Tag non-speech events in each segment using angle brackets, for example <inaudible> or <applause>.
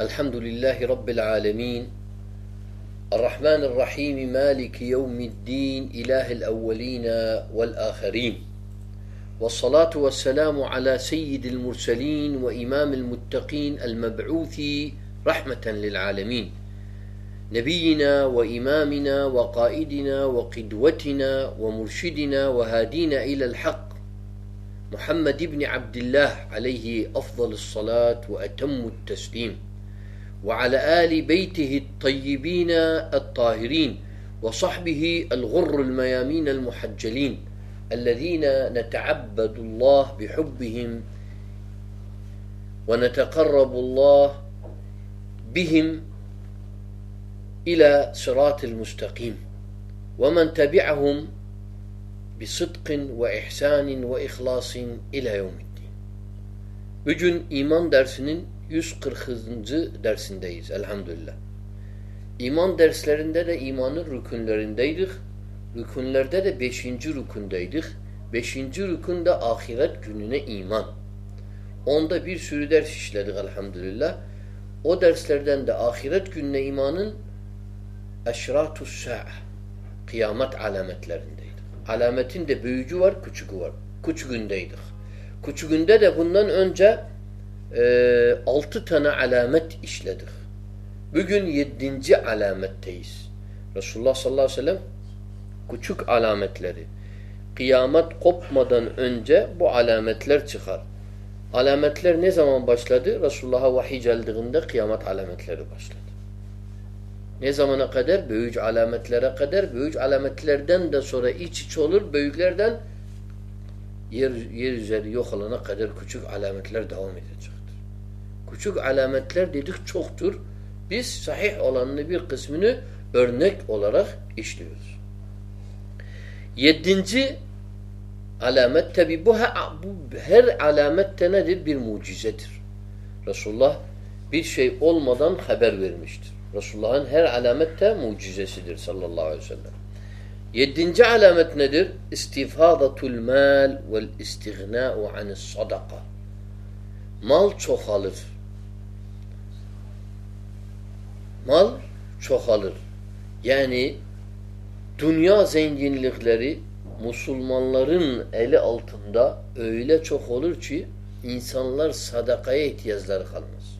الحمد لله رب العالمين. الرحمن الرحيم مالك يوم الدين إله الأولين والآخرين. والصلاة والسلام على سيد المرسلين وإمام المتقين المبعوث رحمة للعالمين. نبينا وإمامنا وقائدنا وقدوتنا ومرشدنا وهادينا إلى الحق. محمد بن عبد الله عليه أفضل الصلاة وأتم التسليم. وعلى آل بيته الطيبين الطاهرين وصحبه الغر الميامين المحجلين الذين نتعبد الله بحبهم ونتقرب الله بهم إلى صراط المستقيم ومن تبعهم بصدق وإحسان وإخلاص إلى يوم الدين. Bugün iman dersinin 140. dersindeyiz elhamdülillah. İman derslerinde de imanın rükunlarındaydık. Rükunlerde de beşinci rükundaydık. Beşinci rükünde ahiret gününe iman. Onda bir sürü ders işledik elhamdülillah. O derslerden de ahiret gününe imanın eşratus sa'a kıyamet alametlerindeydik. Alametin de büyücü var, küçüğü var. Küçüğündeydik. Küçüğünde de bundan önce e, altı tane alamet işledik. Bugün yedinci alametteyiz. Resulullah sallallahu aleyhi ve sellem küçük alametleri. Kıyamet kopmadan önce bu alametler çıkar. Alametler ne zaman başladı? Resulullah'a vahiy geldiğinde kıyamet alametleri başladı. Ne zamana kadar? Büyük alametlere kadar. Büyük alametlerden de sonra iç iç olur. Büyüklerden yer, yer üzeri yok olana kadar küçük alametler devam edecektir. Küçük alametler dedik çoktur. Biz sahih olanını bir kısmını örnek olarak işliyoruz. Yedinci alamet tabi bu, bu her alamette nedir? Bir mucizedir. Resulullah bir şey olmadan haber vermiştir. Resulullah'ın her alamette mucizesidir sallallahu aleyhi ve sellem. Yedinci alamet nedir? İstifadatul mal vel istighna'u anis sadaka. Mal çoğalır. Mal çoğalır. Yani dünya zenginlikleri Müslümanların eli altında öyle çok olur ki insanlar sadakaya ihtiyaçları kalmaz.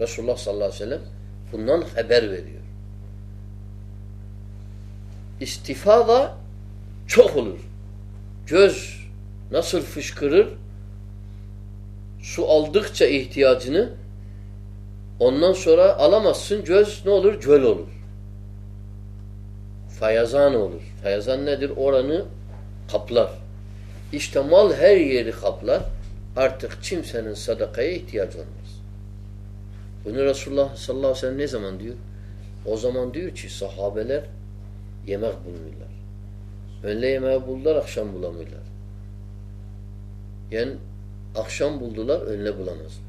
Resulullah sallallahu aleyhi ve sellem bundan haber veriyor. İstifada çok olur. Göz nasıl fışkırır? Su aldıkça ihtiyacını ondan sonra alamazsın. Göz ne olur? Göl olur. Fayazan olur. Fayazan nedir? Oranı kaplar. İşte mal her yeri kaplar. Artık kimsenin sadakaya ihtiyacı olmaz. Bunu Resulullah sallallahu aleyhi ve sellem ne zaman diyor? O zaman diyor ki sahabeler yemek bulmuyorlar. Önle yemeği buldular, akşam bulamıyorlar. Yani akşam buldular, önle bulamazlar.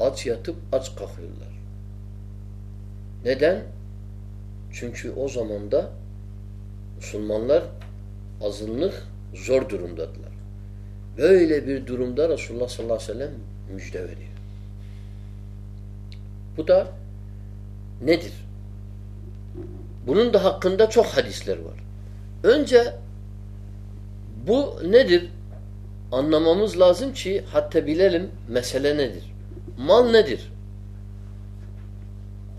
Aç yatıp aç kalkıyorlar. Neden? Çünkü o zamanda Müslümanlar azınlık zor durumdadılar. Böyle bir durumda Resulullah sallallahu aleyhi ve sellem müjde veriyor. Bu da nedir? Bunun da hakkında çok hadisler var. Önce bu nedir? Anlamamız lazım ki hatta bilelim mesele nedir? Mal nedir?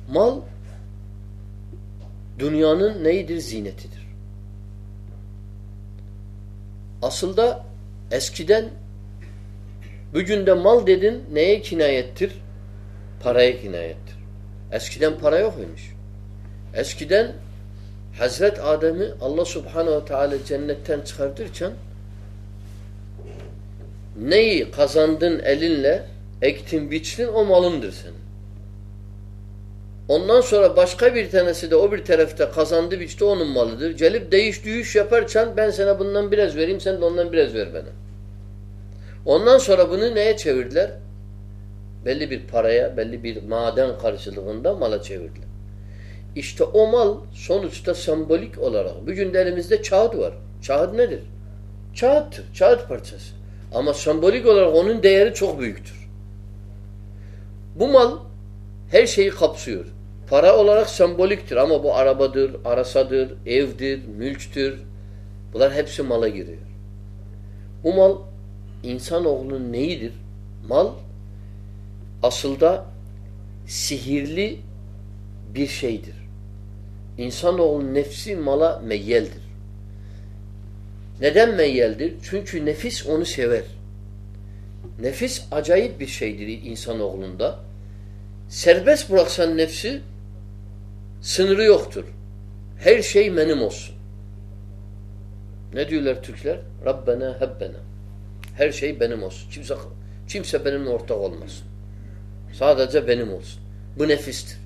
Mal dünyanın neyidir? Zinetidir. Aslında eskiden bugün de mal dedin neye kinayettir? Paraya kinayettir. Eskiden para yok. Eskiden Hazret Adem'i Allah Subhanahu Teala cennetten çıkartırken neyi kazandın elinle ektin biçtin o malındır senin. Ondan sonra başka bir tanesi de o bir tarafta kazandı biçti onun malıdır. Gelip değiş düğüş yaparsan ben sana bundan biraz vereyim sen de ondan biraz ver bana. Ondan sonra bunu neye çevirdiler? Belli bir paraya, belli bir maden karşılığında mala çevirdiler. İşte o mal sonuçta sembolik olarak. Bugün de elimizde kağıt var. Kağıt nedir? Kağıttır. Kağıt parçası. Ama sembolik olarak onun değeri çok büyüktür. Bu mal her şeyi kapsıyor. Para olarak semboliktir ama bu arabadır, arasadır, evdir, mülktür. Bunlar hepsi mala giriyor. Bu mal insanoğlunun neyidir? Mal aslında sihirli bir şeydir. İnsanoğlunun nefsi mala meyyeldir. Neden meyyeldir? Çünkü nefis onu sever. Nefis acayip bir şeydir insanoğlunda. Serbest bıraksan nefsi sınırı yoktur. Her şey benim olsun. Ne diyorlar Türkler? Rabbena hebbena. Her şey benim olsun. Kimse, kimse benimle ortak olmasın. Sadece benim olsun. Bu nefistir.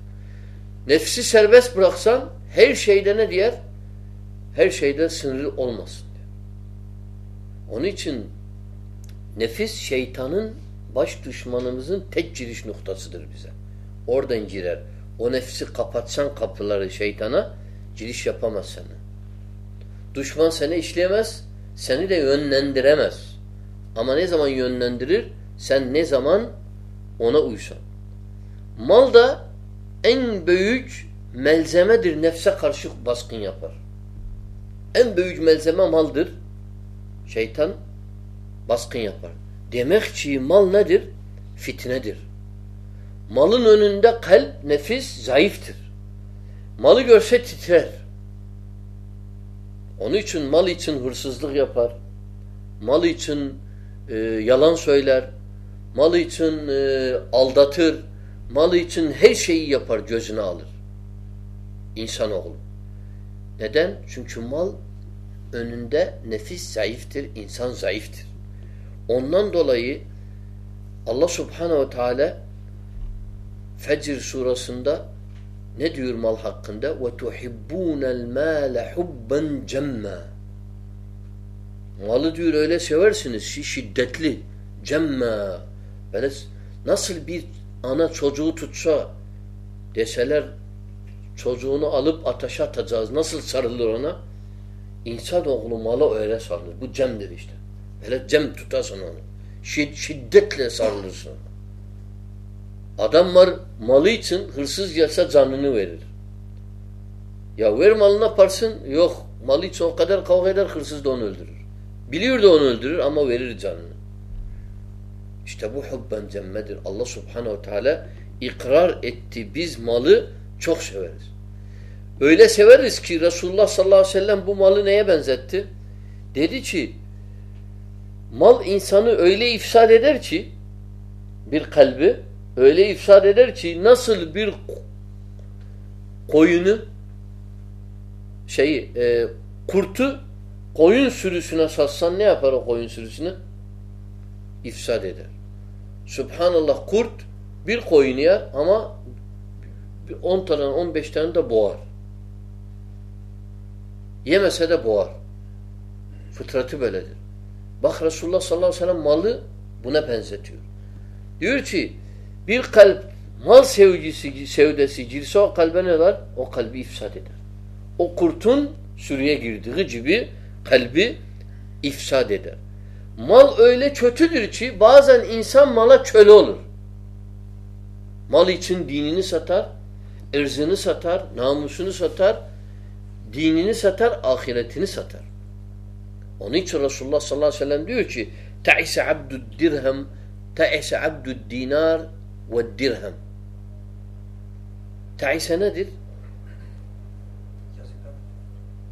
Nefsi serbest bıraksan her şeyde ne diyer? Her şeyde sınırı olmasın diyor. Onun için nefis şeytanın baş düşmanımızın tek giriş noktasıdır bize. Oradan girer. O nefsi kapatsan kapıları şeytana giriş yapamaz seni. Düşman seni işleyemez, seni de yönlendiremez. Ama ne zaman yönlendirir? Sen ne zaman ona uysan. Mal da en büyük melzemedir nefse karşı baskın yapar. En büyük melzeme maldır. Şeytan baskın yapar. Demek ki mal nedir? Fitnedir. Malın önünde kalp, nefis zayıftır. Malı görse titrer. Onun için mal için hırsızlık yapar. Mal için e, yalan söyler. Mal için e, aldatır. Mal için her şeyi yapar, gözüne alır. İnsanoğlu. Neden? Çünkü mal önünde nefis zayıftır, insan zayıftır. Ondan dolayı Allah Subhanahu ve Teala Fecr surasında ne diyor mal hakkında? وَتُحِبُّونَ الْمَالَ حُبًّا cemma. Malı diyor öyle seversiniz şiddetli. Cemma. Böyle nasıl bir ana çocuğu tutsa deseler çocuğunu alıp ateşe atacağız. Nasıl sarılır ona? İnsanoğlu mala öyle sarılır. Bu cemdir işte. Böyle cem tutasın onu. Şiddetle sarılırsın. Adam var malı için hırsız gelse canını verir. Ya ver malını yaparsın. Yok. Malı için o kadar kavga eder hırsız da onu öldürür. Biliyor da onu öldürür ama verir canını. İşte bu hubben cemmedir. Allah subhanehu teala ikrar etti. Biz malı çok severiz. Öyle severiz ki Resulullah sallallahu aleyhi ve sellem bu malı neye benzetti? Dedi ki mal insanı öyle ifsad eder ki bir kalbi öyle ifsad eder ki nasıl bir koyunu şeyi e, kurtu koyun sürüsüne satsan ne yapar o koyun sürüsünü? İfsad eder. Subhanallah kurt bir koyunu yer ama 10 tane 15 tane de boğar. Yemese de boğar. Fıtratı böyledir. Bak Resulullah sallallahu aleyhi ve sellem malı buna benzetiyor. Diyor ki bir kalp mal sevgisi, sevdesi girse o kalbe ne var? O kalbi ifsad eder. O kurtun sürüye girdiği gibi kalbi ifsad eder. Mal öyle kötüdür ki bazen insan mala köle olur. Mal için dinini satar, ırzını satar, namusunu satar, dinini satar, ahiretini satar. Onun için Resulullah sallallahu aleyhi ve sellem diyor ki Ta'ise abdud dirhem Ta'ise abdud dinar ve dirhem Ta'ise nedir?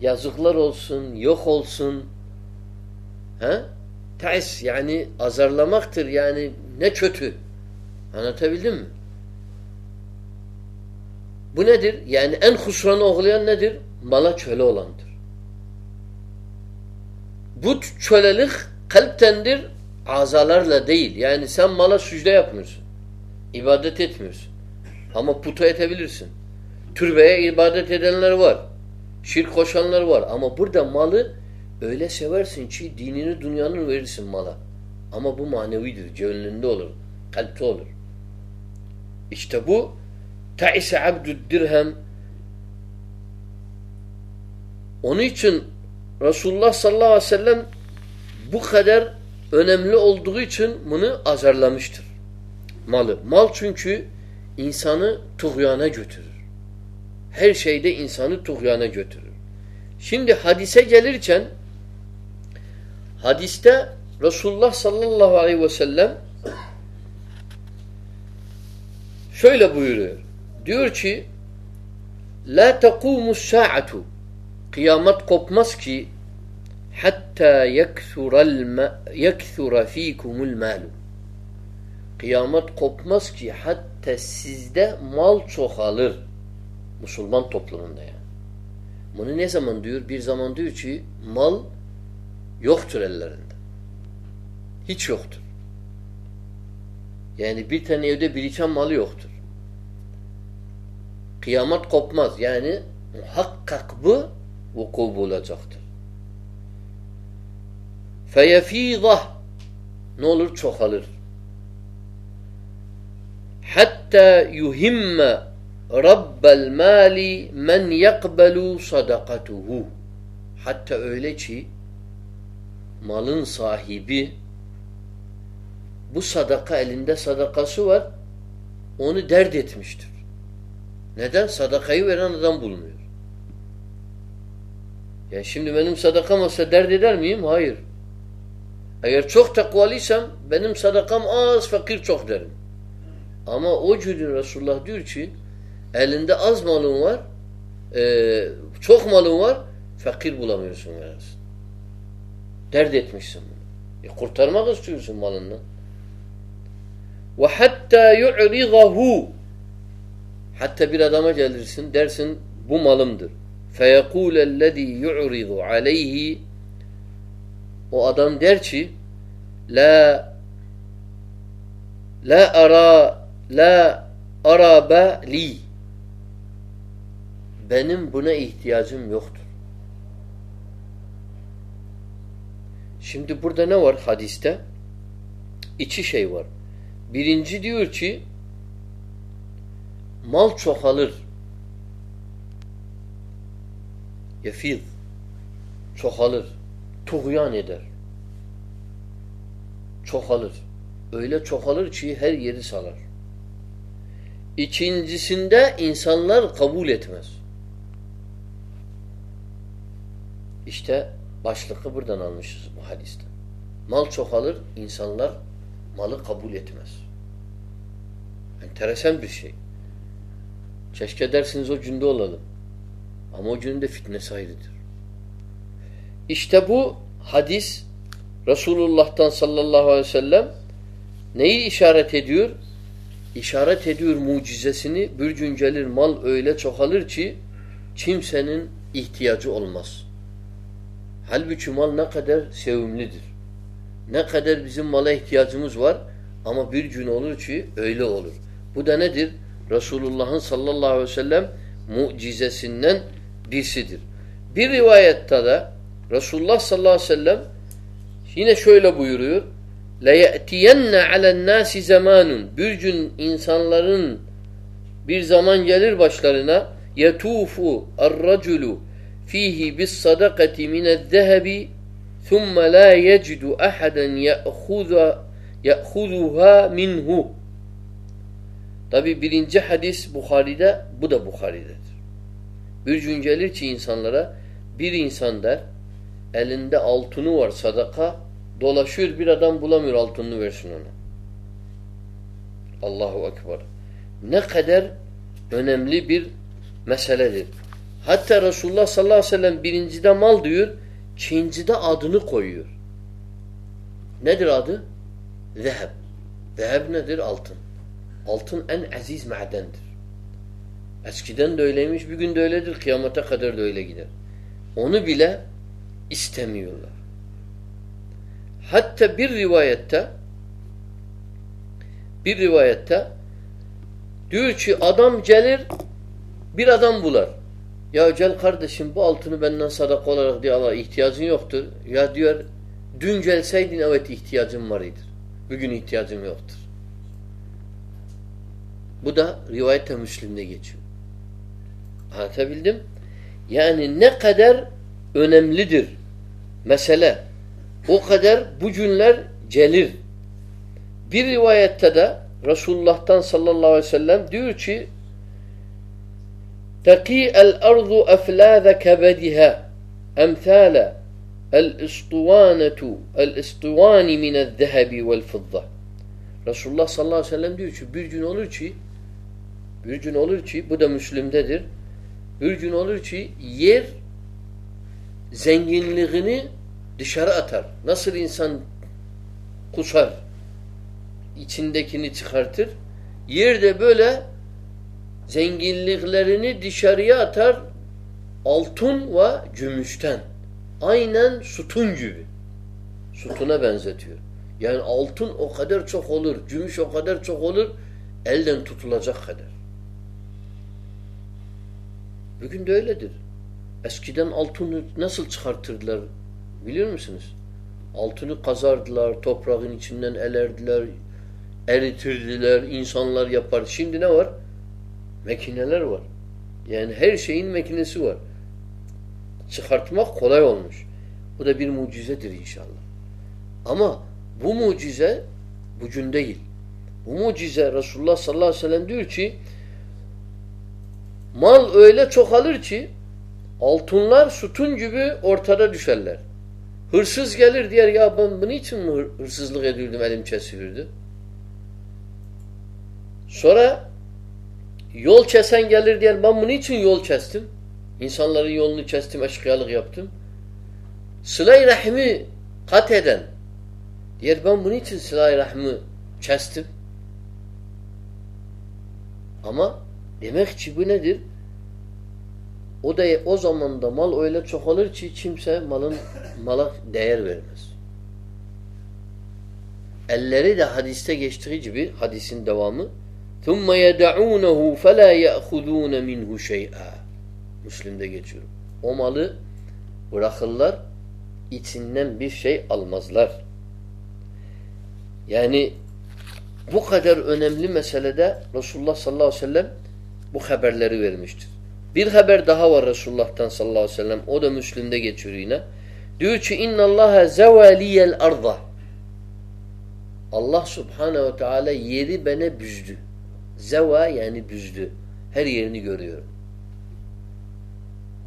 Yazıklar olsun, yok olsun. He? Ta'is yani azarlamaktır. Yani ne kötü. Anlatabildim mi? Bu nedir? Yani en husranı uğrayan nedir? Mala köle olandır. Bu kölelik kalptendir, azalarla değil. Yani sen mala sücde yapmıyorsun. İbadet etmiyorsun. Ama puta etebilirsin. Türbeye ibadet edenler var. Şirk koşanlar var. Ama burada malı öyle seversin ki dinini dünyanın verirsin mala. Ama bu manevidir. Gönlünde olur. Kalpte olur. İşte bu ta'ise abdüd dirhem onun için Resulullah sallallahu aleyhi ve sellem bu kadar önemli olduğu için bunu azarlamıştır. malı. Mal çünkü insanı tuğyana götürür. Her şeyde insanı tuğyana götürür. Şimdi hadise gelirken hadiste Resulullah sallallahu aleyhi ve sellem şöyle buyuruyor. Diyor ki La tekumus sa'atu Kıyamet kopmaz ki hatta yekthura fikumul malu Kıyamet kopmaz ki hatta sizde mal çoğalır. Müslüman toplumunda yani. Bunu ne zaman diyor? Bir zaman diyor ki mal yoktur ellerinde. Hiç yoktur. Yani bir tane evde biriken malı yoktur. Kıyamet kopmaz. Yani muhakkak bu vuku bulacaktır. Feyefîzah ne olur? Çoğalır. Hatta yuhimme rabbel mali men yakbelu sadakatuhu hatta öyle ki malın sahibi bu sadaka elinde sadakası var onu dert etmiştir. Neden? Sadakayı veren adam bulmuyor. Yani şimdi benim sadakam olsa dert eder miyim? Hayır. Eğer çok takvalıysam benim sadakam az, fakir çok derim. Ama o cüdün Resulullah diyor ki elinde az malın var e, çok malın var fakir bulamıyorsun verirsin. Dert etmişsin bunu. E, kurtarmak istiyorsun malından. Ve hatta Hatta bir adama gelirsin dersin bu malımdır. فَيَقُولَ الَّذ۪ي يُعْرِضُ عَلَيْهِ O adam der ki La La ara La araba li Benim buna ihtiyacım yoktur. Şimdi burada ne var hadiste? İki şey var. Birinci diyor ki mal çoğalır. Yefiz çoğalır. Tuğyan eder. Çoğalır. Öyle çoğalır ki her yeri salar. İkincisinde insanlar kabul etmez. İşte başlığı buradan almışız bu hadiste. Mal çoğalır, insanlar malı kabul etmez. Enteresan bir şey. Keşke dersiniz o günde olalım. Ama o günün de fitnesi ayrıdır. İşte bu hadis Resulullah'tan sallallahu aleyhi ve sellem neyi işaret ediyor? İşaret ediyor mucizesini. Bir gün gelir mal öyle çoğalır ki kimsenin ihtiyacı olmaz. Halbuki mal ne kadar sevimlidir. Ne kadar bizim mala ihtiyacımız var ama bir gün olur ki öyle olur. Bu da nedir? Resulullah'ın sallallahu aleyhi ve sellem mucizesinden birisidir. Bir rivayette de Resulullah sallallahu aleyhi ve sellem yine şöyle buyuruyor. لَيَأْتِيَنَّ عَلَى النَّاسِ زَمَانٌ Bir gün insanların bir zaman gelir başlarına يَتُوفُ الرَّجُلُ فِيهِ بِالصَّدَقَةِ مِنَ الذَّهَبِ ثُمَّ لَا يَجِدُ أَحَدًا يَأْخُذُهَا مِنْهُ Tabi birinci hadis Bukhari'de, bu da Bukhari'dedir. Bir gün gelir ki insanlara, bir insan der, elinde altını var sadaka, dolaşıyor bir adam bulamıyor altını versin ona. Allahu Ekber. Ne kadar önemli bir meseledir. Hatta Resulullah sallallahu aleyhi ve sellem birincide mal diyor, ikincide adını koyuyor. Nedir adı? Zeheb. Zeheb nedir? Altın. Altın en aziz madendir. Eskiden de öyleymiş, bir gün de öyledir, kıyamete kadar da öyle gider. Onu bile istemiyorlar. Hatta bir rivayette bir rivayette diyor ki adam gelir bir adam bular. Ya gel kardeşim bu altını benden sadaka olarak diye Allah ihtiyacın yoktur. Ya diyor dün gelseydin evet ihtiyacım var idir. Bugün ihtiyacım yoktur. Bu da rivayette Müslim'de geçiyor. Anlatabildim? Yani ne kadar önemlidir mesele. O kadar bu günler gelir. Bir rivayette de Resulullah'tan sallallahu aleyhi ve sellem diyor ki Taqi el-ardu eflâze kebediha emthâle el-istuvanetu el-istuvani minel-zehebi vel-fıdda Resulullah sallallahu aleyhi ve sellem diyor ki bir gün olur ki bir gün olur ki bu da Müslüm'dedir bir gün olur ki yer zenginliğini dışarı atar. Nasıl insan kusar içindekini çıkartır. Yerde böyle zenginliklerini dışarıya atar altın ve gümüşten. Aynen sütun gibi. Sütuna benzetiyor. Yani altın o kadar çok olur, gümüş o kadar çok olur, elden tutulacak kadar. Bugün de öyledir. Eskiden altını nasıl çıkartırdılar biliyor musunuz? Altını kazardılar, toprağın içinden elerdiler, eritirdiler, insanlar yapar. Şimdi ne var? Mekineler var. Yani her şeyin mekinesi var. Çıkartmak kolay olmuş. Bu da bir mucizedir inşallah. Ama bu mucize bugün değil. Bu mucize Resulullah sallallahu aleyhi ve sellem diyor ki mal öyle çoğalır ki altınlar sütun gibi ortada düşerler. Hırsız gelir diyer ya ben bunun için mi hırsızlık ediyordum elim kesilirdi. Sonra yol kesen gelir diyer ben bunun için yol kestim. İnsanların yolunu kestim, eşkıyalık yaptım. Sıla-i rahmi kat eden diyer ben bunun için sıla-i rahmi kestim. Ama demek ki bu nedir? O da o zaman da mal öyle çoğalır ki kimse malın mala değer vermez. Elleri de hadiste geçtiği gibi hadisin devamı ثُمَّ يَدَعُونَهُ فَلَا يَأْخُذُونَ مِنْهُ شَيْئًا Müslim'de geçiyor. O malı bırakırlar içinden bir şey almazlar. Yani bu kadar önemli meselede Resulullah sallallahu aleyhi ve sellem bu haberleri vermiştir. Bir haber daha var Resulullah'tan sallallahu aleyhi ve sellem. O da Müslim'de geçiyor yine. Diyor ki inna Allah zevaliyel arda. Allah subhanehu ve teala yeri bana büzdü. Zeva yani büzdü. Her yerini görüyorum.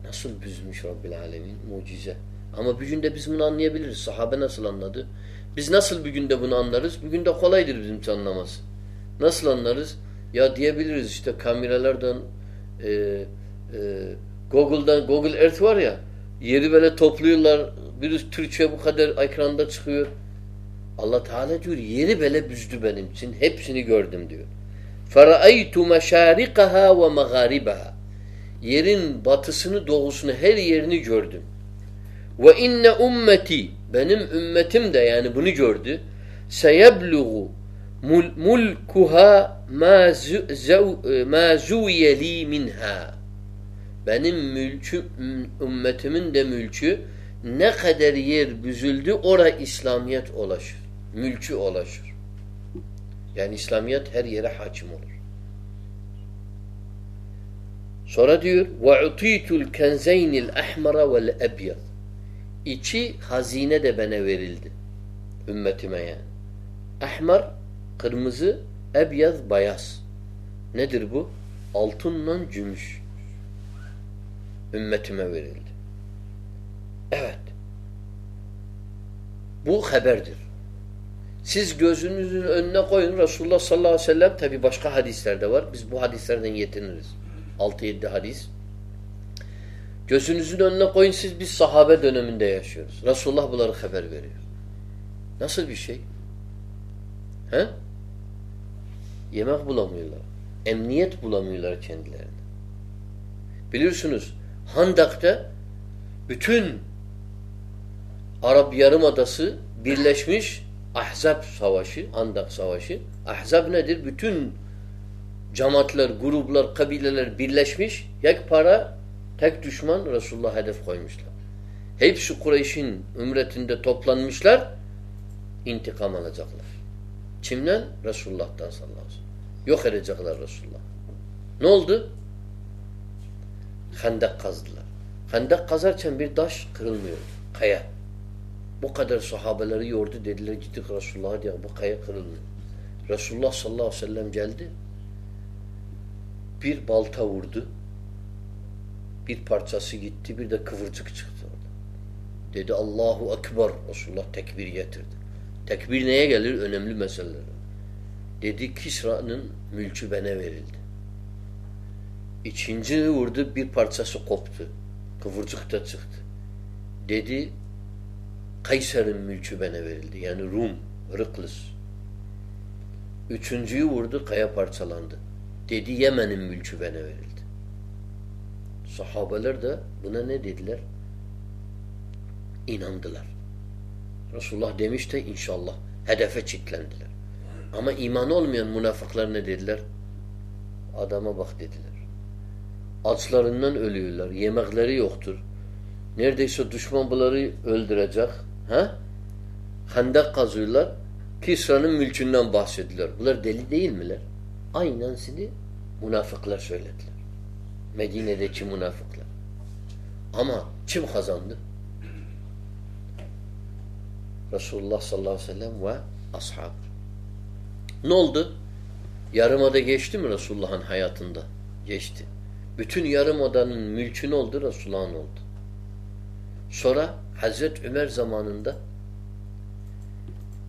Nasıl büzmüş Rabbil Alemin? Mucize. Ama bir günde biz bunu anlayabiliriz. Sahabe nasıl anladı? Biz nasıl bir günde bunu anlarız? Bir günde kolaydır bizim anlaması. Nasıl anlarız? Ya diyebiliriz işte kameralardan e, e, Google'dan Google Earth var ya yeri böyle topluyorlar. Bir Türkçe bu kadar ekranda çıkıyor. Allah Teala diyor yeri böyle büzdü benim için. Hepsini gördüm diyor. فَرَأَيْتُ مَشَارِقَهَا وَمَغَارِبَهَا Yerin batısını, doğusunu, her yerini gördüm. Ve inne ummeti benim ümmetim de yani bunu gördü. Seyebluğu Mul mulkuha ma zuyeli e, minha. Benim mülküm, ümmetimin de mülkü ne kadar yer büzüldü ora İslamiyet ulaşır. Mülkü ulaşır. Yani İslamiyet her yere hakim olur. Sonra diyor ve utitul kenzeynil ahmara vel ebyad. İçi hazine de bana verildi. Ümmetime yani. Ahmar kırmızı, ebyaz, bayaz. Nedir bu? Altınla gümüş. Ümmetime verildi. Evet. Bu haberdir. Siz gözünüzün önüne koyun. Resulullah sallallahu aleyhi ve sellem tabi başka hadislerde var. Biz bu hadislerden yetiniriz. 6-7 hadis. Gözünüzün önüne koyun siz biz sahabe döneminde yaşıyoruz. Resulullah bunları haber veriyor. Nasıl bir şey? He? Yemek bulamıyorlar. Emniyet bulamıyorlar kendilerine. Biliyorsunuz Handak'ta bütün Arap Yarımadası birleşmiş Ahzab Savaşı, Handak Savaşı. Ahzab nedir? Bütün cemaatler, gruplar, kabileler birleşmiş. Yak para, tek düşman Resulullah hedef koymuşlar. Hepsi Kureyş'in ümretinde toplanmışlar. intikam alacaklar. Kimden? Resulullah'tan sallallahu. Yok edecekler Resulullah. Ne oldu? Hendek kazdılar. Hendek kazarken bir taş kırılmıyor. Kaya. Bu kadar sahabeleri yordu dediler gittik Resulullah'a diye bu kaya kırılmıyor. Resulullah sallallahu aleyhi ve sellem geldi. Bir balta vurdu. Bir parçası gitti. Bir de kıvırcık çıktı orada. Dedi Allahu Ekber. Resulullah tekbir getirdi. Tekbir neye gelir? Önemli meseleler. Dedi Kisra'nın mülkü bana verildi. İkinci vurdu bir parçası koptu. Kıvırcık da çıktı. Dedi Kayser'in mülkü bana verildi. Yani Rum, Rıklız. Üçüncüyü vurdu kaya parçalandı. Dedi Yemen'in mülkü bana verildi. Sahabeler de buna ne dediler? İnandılar. Resulullah demiş de inşallah hedefe çitlendiler. Ama iman olmayan münafıklar ne dediler? Adama bak dediler. Açlarından ölüyorlar. Yemekleri yoktur. Neredeyse düşman bunları öldürecek. Ha? Hendek kazıyorlar. Kisra'nın mülkünden bahsediyorlar. Bunlar deli değil miler? Aynen sizi münafıklar söylediler. Medine'deki münafıklar. Ama kim kazandı? Resulullah sallallahu aleyhi ve sellem ve ashab. Ne oldu? Yarımada geçti mi Resulullah'ın hayatında? Geçti. Bütün yarımadanın mülkü ne oldu? Resulullah'ın oldu. Sonra Hazreti Ömer zamanında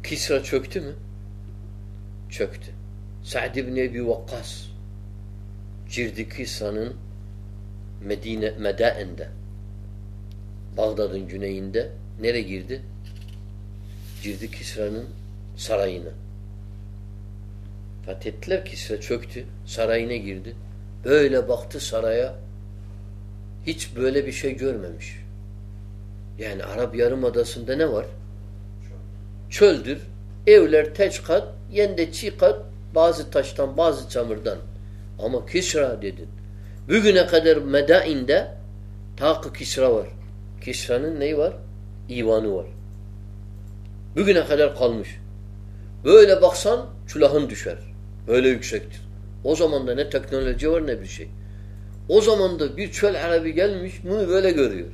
Kisra çöktü mü? Çöktü. Sa'd ibn Ebi Vakkas girdi Kisra'nın Medine, Medaen'de Bağdat'ın güneyinde nereye girdi? Girdi Kisra'nın sarayına. Fethettiler Kisra çöktü. Sarayına girdi. Böyle baktı saraya. Hiç böyle bir şey görmemiş. Yani Arap Yarımadası'nda ne var? Çöldür. Evler teç kat, yende çiğ kat, bazı taştan, bazı çamurdan. Ama Kisra dedin. Bugüne kadar Medain'de takı Kisra var. Kisra'nın neyi var? İvanı var. Bugüne kadar kalmış. Böyle baksan çulahın düşer. Öyle yüksektir. O zaman da ne teknoloji var ne bir şey. O zaman da bir çöl Arabi gelmiş bunu böyle görüyor.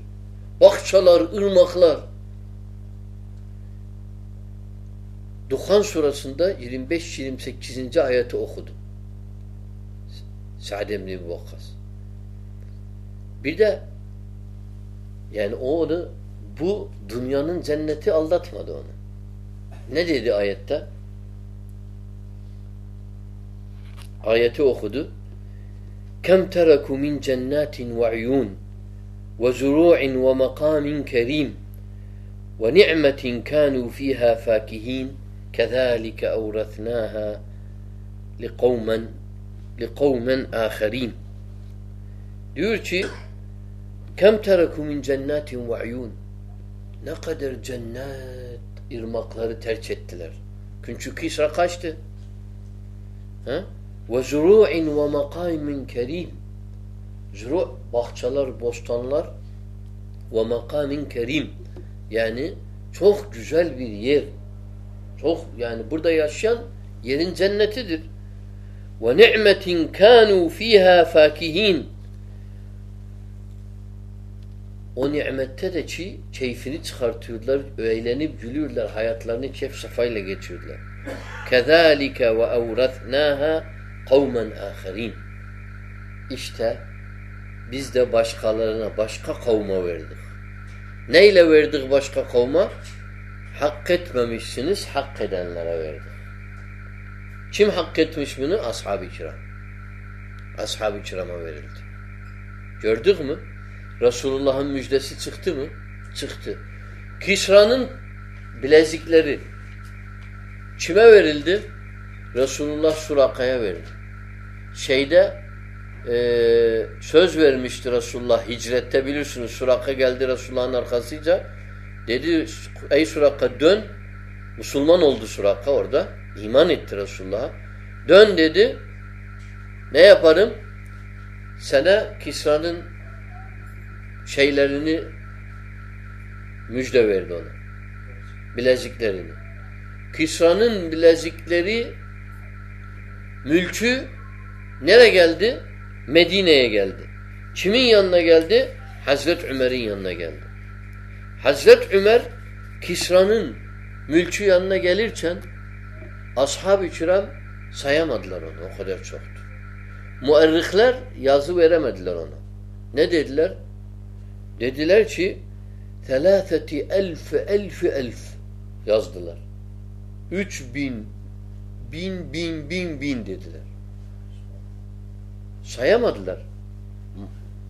Bahçeler, ırmaklar. Duhan surasında 25-28. ayeti okudu. Sa'd ibn Vakkas. Bir de yani o onu bu dünyanın cenneti aldatmadı onu. Ne dedi ayette? Ayeti okudu. Kem tereku min cennetin ve uyun ve zuru'in ve makamin kerim ve ni'metin kanu fiha fakihin kezalike evrethnâha liqavmen liqavmen âkherîn diyor ki kem tereku min cennetin ve uyun ne kadar cennet ırmakları terk ettiler. Çünkü Kisra kaçtı. Ha? Ve zuru'in ve makamin kerim. Zuru' bahçeler, bostanlar ve makamin kerim. Yani çok güzel bir yer. Çok yani burada yaşayan yerin cennetidir. Ve ni'metin kanu fiha fakihin. O nimette de ki keyfini çıkartıyorlar, eğlenip gülüyorlar, hayatlarını keyf safayla geçiyorlar. Kezalike ve evretnâhâ kavmen âkherîn. İşte biz de başkalarına, başka kavma verdik. Neyle verdik başka kavma? Hak etmemişsiniz, hak edenlere verdik. Kim hak etmiş bunu? Ashab-ı kiram. Ashab-ı kirama verildi. Gördük mü? Resulullah'ın müjdesi çıktı mı? Çıktı. Kisra'nın bilezikleri kime verildi? Resulullah Suraka'ya verildi. Şeyde e, söz vermişti Resulullah hicrette bilirsiniz. Suraka geldi Resulullah'ın arkasıyla. Dedi ey Suraka dön. Müslüman oldu Suraka orada. İman etti Resulullah'a. Dön dedi. Ne yaparım? Sana Kisra'nın şeylerini müjde verdi ona. Bileziklerini. Kisra'nın bilezikleri mülkü nereye geldi? Medine'ye geldi. Kimin yanına geldi? Hazret Ömer'in yanına geldi. Hazret Ömer Kisra'nın mülkü yanına gelirken Ashab-ı kiram sayamadılar onu. O kadar çoktu. Muerrikler yazı veremediler ona. Ne dediler? Dediler ki telâfeti elfi elfi elf yazdılar. Üç bin, bin, bin, bin, bin dediler. Sayamadılar.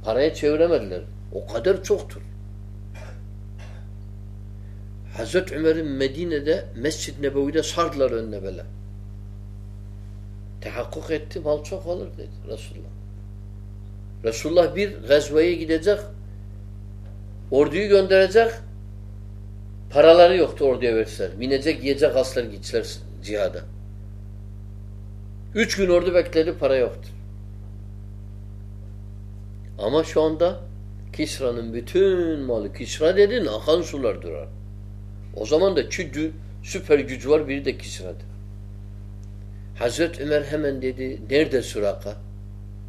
Paraya çeviremediler. O kadar çoktur. Hazreti Ömer'in Medine'de Mescid-i Nebevi'de sardılar önüne böyle. Tehakkuk etti, mal çok olur dedi Resulullah. Resulullah bir gazveye gidecek, orduyu gönderecek, paraları yoktu orduya verseler. Binecek, yiyecek aslar gitseler cihada. Üç gün ordu bekledi, para yoktu. Ama şu anda Kisra'nın bütün malı, Kisra dedin akan sular durar. O zaman da iki süper gücü var, biri de Kisra'dır. Hazreti Ömer hemen dedi, nerede Suraka?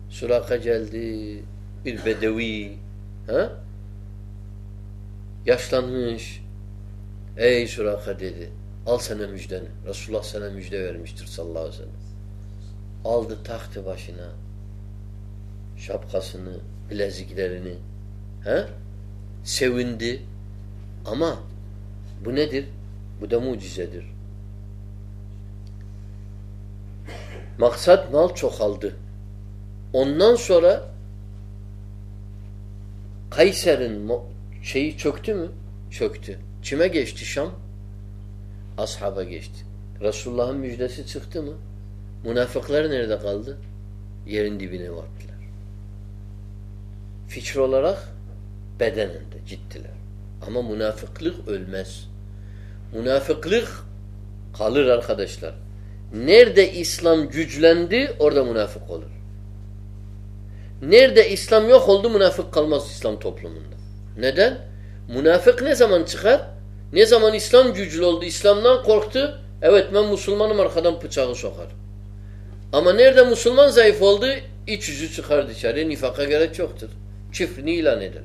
Suraka geldi, bir bedevi, ha? yaşlanmış. Ey Suraka dedi, al sana müjdeni. Resulullah sana müjde vermiştir sallallahu aleyhi ve sellem. Aldı tahtı başına, şapkasını, bileziklerini, ha? sevindi. Ama bu nedir? Bu da mucizedir. Maksat mal çoğaldı. Ondan sonra Kayser'in şeyi çöktü mü? Çöktü. Kime geçti Şam? Ashaba geçti. Resulullah'ın müjdesi çıktı mı? Münafıklar nerede kaldı? Yerin dibine vardılar. Fikir olarak bedeninde gittiler. Ama münafıklık ölmez. Münafıklık kalır arkadaşlar. Nerede İslam güçlendi orada münafık olur. Nerede İslam yok oldu münafık kalmaz İslam toplumunda. Neden? Münafık ne zaman çıkar? Ne zaman İslam güçlü oldu, İslam'dan korktu, evet ben Müslümanım arkadan bıçağı sokar. Ama nerede Müslüman zayıf oldu, iç yüzü çıkar dışarı, nifaka gerek yoktur. Çiftliğini ilan eder.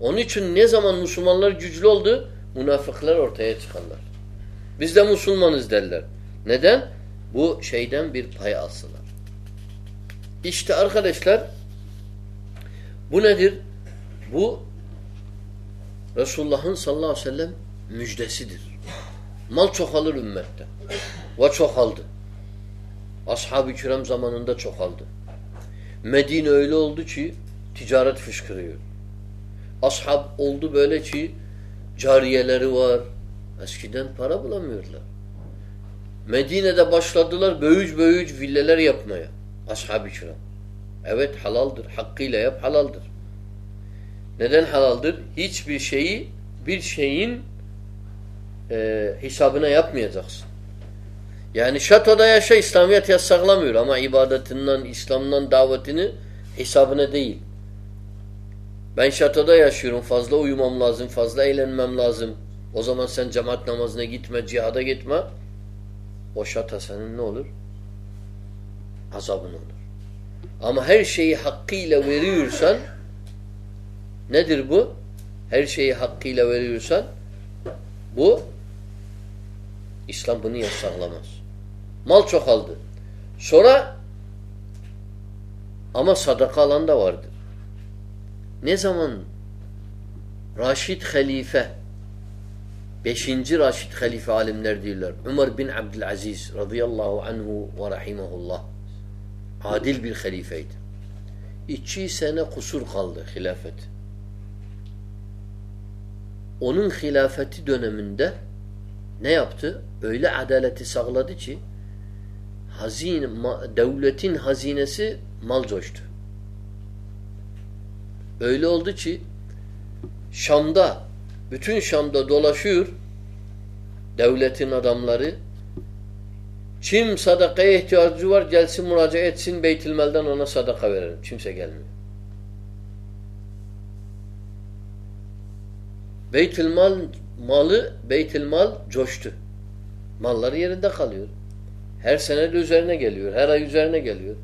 Onun için ne zaman Müslümanlar güçlü oldu, münafıklar ortaya çıkarlar. Biz de Müslümanız derler. Neden? Bu şeyden bir pay alsınlar. İşte arkadaşlar bu nedir? Bu Resulullah'ın sallallahu aleyhi ve sellem müjdesidir. Mal çoğalır ümmette. Ve çoğaldı. Ashab-ı kiram zamanında çoğaldı. Medine öyle oldu ki ticaret fışkırıyor. Ashab oldu böyle ki cariyeleri var. Eskiden para bulamıyorlar. Medine'de başladılar böyüc böyüc villeler yapmaya. Ashab-ı kiram. Evet halaldır. Hakkıyla yap halaldır. Neden halaldır? Hiçbir şeyi bir şeyin e, hesabına yapmayacaksın. Yani şatoda yaşa İslamiyet yasaklamıyor ama ibadetinden, İslam'dan davetini hesabına değil. Ben şatoda yaşıyorum. Fazla uyumam lazım. Fazla eğlenmem lazım. O zaman sen cemaat namazına gitme, cihada gitme. O şata senin ne olur? Azabın olur. Ama her şeyi hakkıyla veriyorsan nedir bu? Her şeyi hakkıyla veriyorsan bu İslam bunu yasaklamaz. Mal çoğaldı. Sonra ama sadaka alan da vardır. Ne zaman Raşid Halife Beşinci Raşid Halife alimler diyorlar. Ömer bin Abdülaziz radıyallahu anhu ve rahimahullah. Adil bir halifeydi. İki sene kusur kaldı hilafet. Onun hilafeti döneminde ne yaptı? Öyle adaleti sağladı ki hazine, devletin hazinesi mal coştu. Öyle oldu ki Şam'da bütün Şam'da dolaşıyor devletin adamları kim sadakaya ihtiyacı var gelsin müracaat etsin Beytilmel'den ona sadaka verelim. Kimse gelmiyor. Beytilmal malı Beytilmal coştu. Malları yerinde kalıyor. Her sene de üzerine geliyor. Her ay üzerine geliyor.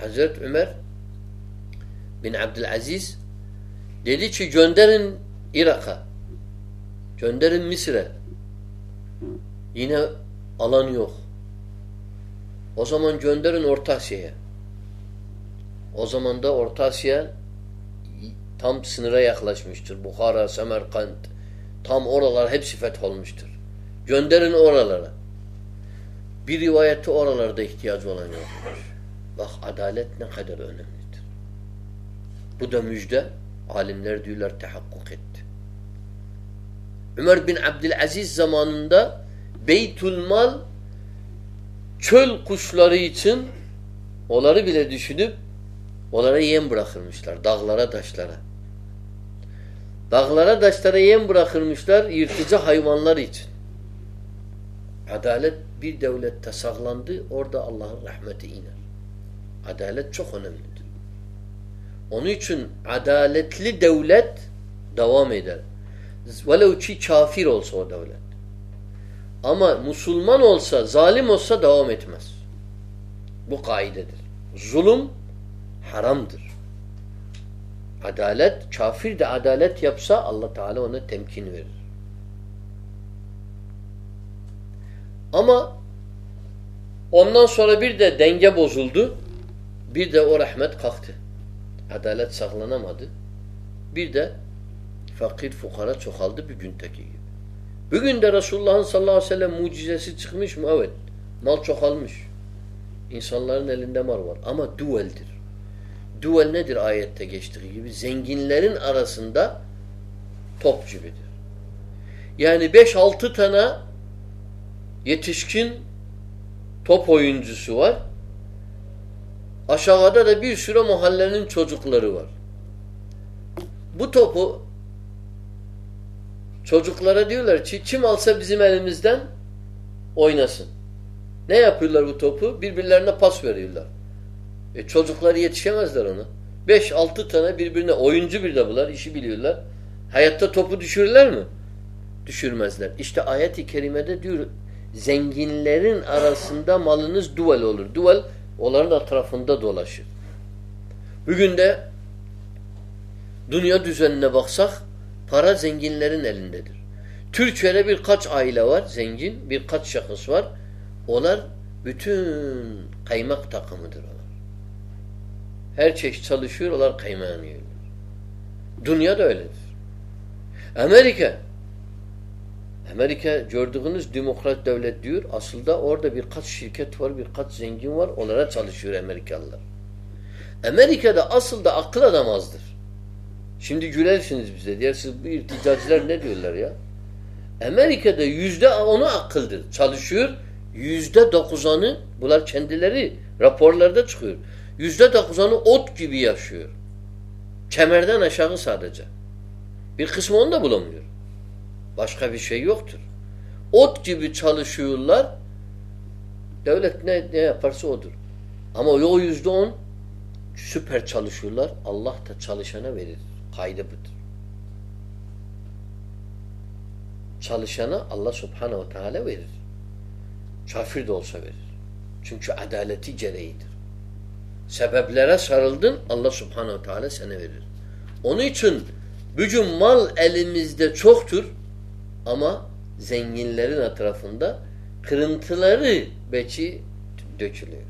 Hazret Ömer bin Abdülaziz dedi ki gönderin Irak'a. Gönderin Mısır'a. Yine alan yok. O zaman gönderin Orta Asya'ya. O zaman da Orta Asya tam sınıra yaklaşmıştır. Bukhara, Semerkant, tam oralar hepsi fetholmuştur. Gönderin oralara. Bir rivayette oralarda ihtiyacı olan yokmuş. Bak adalet ne kadar önemlidir. Bu da müjde. Alimler diyorlar tehakkuk etti. Ömer bin Abdülaziz zamanında Beytülmal çöl kuşları için onları bile düşünüp onlara yem bırakırmışlar. Dağlara, taşlara. Dağlara, taşlara yem bırakırmışlar yırtıcı hayvanlar için. Adalet bir devlette sağlandı, orada Allah'ın rahmeti iner. Adalet çok önemlidir. Onun için adaletli devlet devam eder. Velev ki kafir olsa o devlet. Ama Müslüman olsa, zalim olsa devam etmez. Bu kaidedir. Zulüm haramdır. Adalet, kafir de adalet yapsa Allah Teala ona temkin verir. Ama ondan sonra bir de denge bozuldu. Bir de o rahmet kalktı. Adalet saklanamadı. Bir de fakir fukara çoğaldı bir günteki gibi. Bugün de Resulullah'ın sallallahu aleyhi ve sellem mucizesi çıkmış mı? Evet. Mal çoğalmış. İnsanların elinde mal var. Ama dueldir. Duel nedir ayette geçtiği gibi? Zenginlerin arasında top gibidir. Yani 5-6 tane yetişkin top oyuncusu var. Aşağıda da bir sürü mahallenin çocukları var. Bu topu çocuklara diyorlar ki kim alsa bizim elimizden oynasın. Ne yapıyorlar bu topu? Birbirlerine pas veriyorlar. E çocuklar yetişemezler ona. Beş altı tane birbirine oyuncu bir de bunlar. işi biliyorlar. Hayatta topu düşürürler mi? Düşürmezler. İşte ayet-i kerimede diyor zenginlerin arasında malınız duvel olur. Duvel onların etrafında dolaşır. Bugün de dünya düzenine baksak para zenginlerin elindedir. Türkiye'de birkaç aile var zengin, birkaç şahıs var. Onlar bütün kaymak takımıdır onlar. Her çeşit çalışıyor, onlar kaymağını yiyorlar. Dünya da öyledir. Amerika Amerika gördüğünüz demokrat devlet diyor. Aslında orada birkaç şirket var, birkaç zengin var. Onlara çalışıyor Amerikalılar. Amerika'da asıl da akıl adam. Şimdi gülersiniz bize. Dersiniz bu irticacılar ne diyorlar ya? Amerika'da yüzde onu akıldır. Çalışıyor. Yüzde dokuzanı bunlar kendileri raporlarda çıkıyor. Yüzde dokuzanı ot gibi yaşıyor. Kemerden aşağı sadece. Bir kısmı onu da bulamıyor. Başka bir şey yoktur. Ot gibi çalışıyorlar. Devlet ne, ne yaparsa odur. Ama o yüzde on süper çalışıyorlar. Allah da çalışana verir. Kaydı budur. Çalışana Allah subhanehu ve teala verir. Kafir de olsa verir. Çünkü adaleti gereğidir. Sebeplere sarıldın Allah subhanehu ve teala sana verir. Onun için bugün mal elimizde çoktur ama zenginlerin etrafında kırıntıları belki dökülüyor.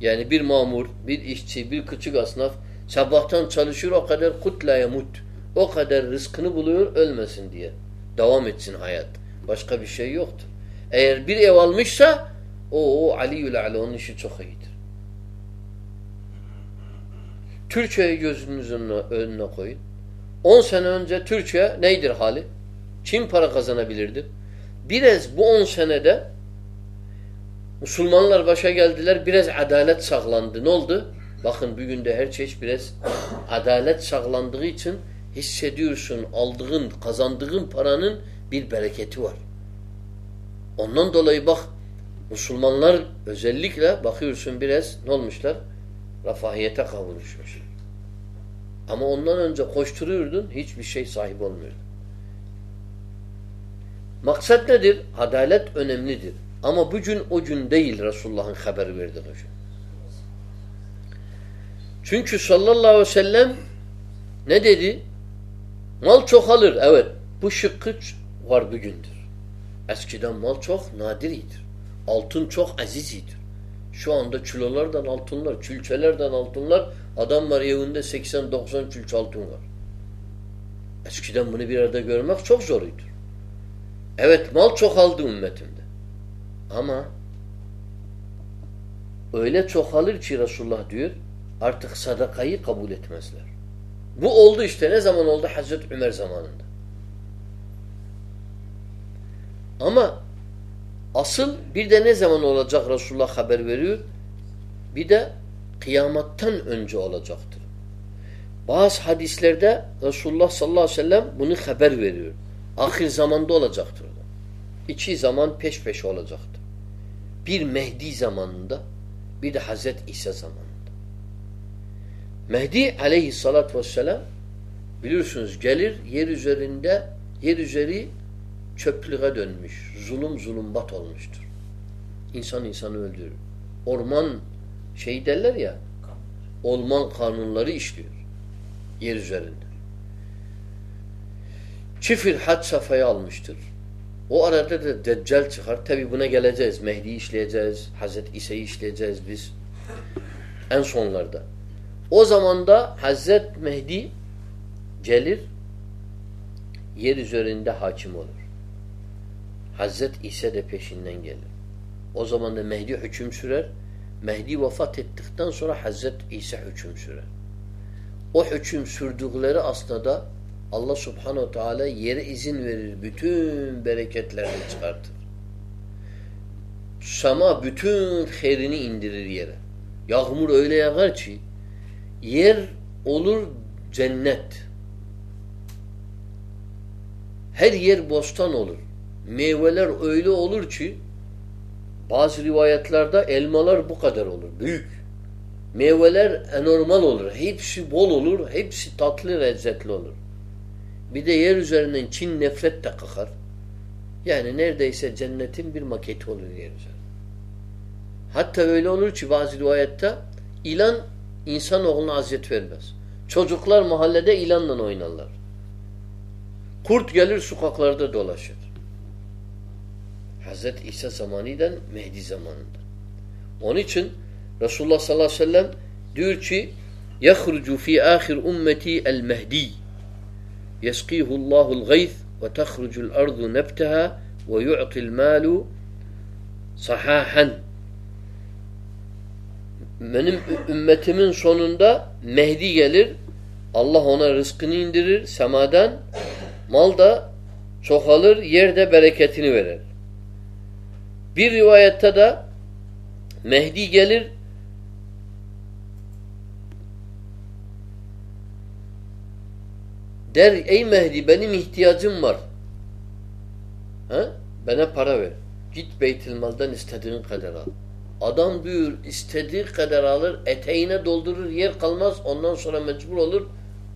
Yani bir mamur, bir işçi, bir küçük asnaf sabahtan çalışıyor o kadar kutla yamut. O kadar rızkını buluyor ölmesin diye. Devam etsin hayat. Başka bir şey yoktur. Eğer bir ev almışsa o, o Ali'ül A'la onun işi çok iyidir. Türkiye'yi gözünüzün önüne koyun. 10 sene önce Türkiye neydir hali? Kim para kazanabilirdi? Biraz bu 10 senede Müslümanlar başa geldiler. Biraz adalet sağlandı. Ne oldu? Bakın bugün de her çeşit biraz adalet sağlandığı için hissediyorsun aldığın, kazandığın paranın bir bereketi var. Ondan dolayı bak Müslümanlar özellikle bakıyorsun biraz ne olmuşlar? Rafahiyete kavuşmuş. Ama ondan önce koşturuyordun hiçbir şey sahip olmuyordun. Maksat nedir? Adalet önemlidir. Ama bugün o gün değil Resulullah'ın haber verdiği gün. Çünkü sallallahu aleyhi ve sellem ne dedi? Mal çok alır. Evet. Bu şıkkı var bugündür. Eskiden mal çok nadir idir. Altın çok aziz idir. Şu anda kilolardan altınlar, külçelerden altınlar. Adam var evinde 80-90 külçe altın var. Eskiden bunu bir arada görmek çok zoruydu. Evet mal çok aldı ümmetimde. Ama öyle çok alır ki Resulullah diyor artık sadakayı kabul etmezler. Bu oldu işte. Ne zaman oldu? Hazreti Ömer zamanında. Ama asıl bir de ne zaman olacak Resulullah haber veriyor? Bir de kıyamattan önce olacaktır. Bazı hadislerde Resulullah sallallahu aleyhi ve sellem bunu haber veriyor. Ahir zamanda olacaktır. İki zaman peş peşe olacaktır. Bir Mehdi zamanında bir de Hazret İsa zamanında. Mehdi aleyhissalatü vesselam biliyorsunuz gelir yer üzerinde yer üzeri çöplüğe dönmüş. Zulüm zulümbat olmuştur. İnsan insanı öldürür. Orman şey derler ya orman kanunları işliyor. Yer üzerinde. Çifir had safhaya almıştır. O arada da Deccal çıkar. Tabi buna geleceğiz. Mehdi işleyeceğiz. Hazreti İsa'yı işleyeceğiz biz. En sonlarda. O zaman da Hazret Mehdi gelir yer üzerinde hakim olur. Hazret İsa de peşinden gelir. O zaman da Mehdi hüküm sürer. Mehdi vefat ettikten sonra Hazret İsa hüküm sürer. O hüküm sürdükleri aslında Allah subhanehu teala yere izin verir. Bütün bereketlerini çıkartır. Sama bütün herini indirir yere. Yağmur öyle yağar ki yer olur cennet. Her yer bostan olur. Meyveler öyle olur ki bazı rivayetlerde elmalar bu kadar olur. Büyük. Meyveler enormal olur. Hepsi bol olur. Hepsi tatlı, lezzetli olur. Bir de yer üzerinden Çin nefret de kakar. Yani neredeyse cennetin bir maketi olur yer üzerinde. Hatta öyle olur ki bazı rivayette ilan insan oğluna aziyet vermez. Çocuklar mahallede ilanla oynarlar. Kurt gelir sokaklarda dolaşır. Hazreti İsa zamanından Mehdi zamanında. Onun için Resulullah sallallahu aleyhi ve sellem diyor ki يَخْرُجُ فِي آخِرْ اُمَّتِي الْمَهْدِي يَسْقِيهُ اللّٰهُ الْغَيْثِ وَتَخْرُجُ الْأَرْضُ نَبْتَهَا وَيُعْطِ الْمَالُ صَحَاحًا Benim ümmetimin sonunda Mehdi gelir. Allah ona rızkını indirir semadan. Mal da çoğalır, yerde bereketini verir. Bir rivayette de Mehdi gelir der ey Mehdi benim ihtiyacım var. Ha? Bana para ver. Git Beytülmal'dan istediğin kadar al. Adam diyor istediği kadar alır, eteğine doldurur, yer kalmaz, ondan sonra mecbur olur,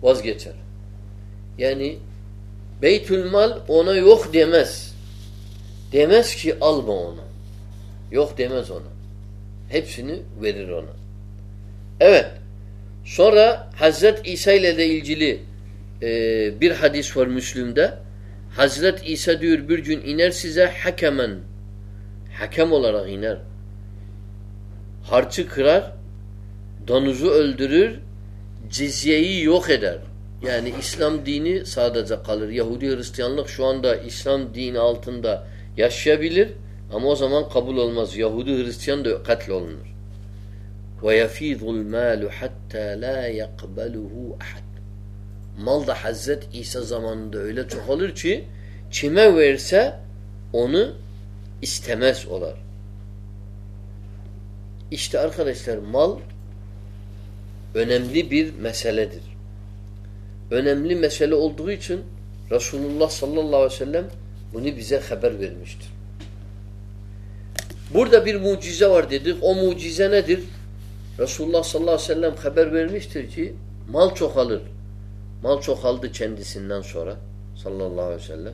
vazgeçer. Yani Beytülmal ona yok demez. Demez ki alma onu. Yok demez ona. Hepsini verir ona. Evet. Sonra Hazret İsa ile de ilgili e, bir hadis var Müslüm'de. Hazret İsa diyor bir gün iner size hakemen. Hakem olarak iner. Harçı kırar, donuzu öldürür, cizyeyi yok eder. Yani İslam dini sadece kalır. Yahudi Hristiyanlık şu anda İslam dini altında yaşayabilir ama o zaman kabul olmaz. Yahudi Hristiyan da katlolunur. وَيَف۪يضُ الْمَالُ حَتَّى لَا يَقْبَلُهُ اَحَدٍ Mal da Hazret İsa zamanında öyle çok olur ki kime verse onu istemez olar. İşte arkadaşlar mal önemli bir meseledir. Önemli mesele olduğu için Resulullah sallallahu aleyhi ve sellem bunu bize haber vermiştir. Burada bir mucize var dedik. O mucize nedir? Resulullah sallallahu aleyhi ve sellem haber vermiştir ki mal çoğalır. Mal çoğaldı kendisinden sonra sallallahu aleyhi ve sellem.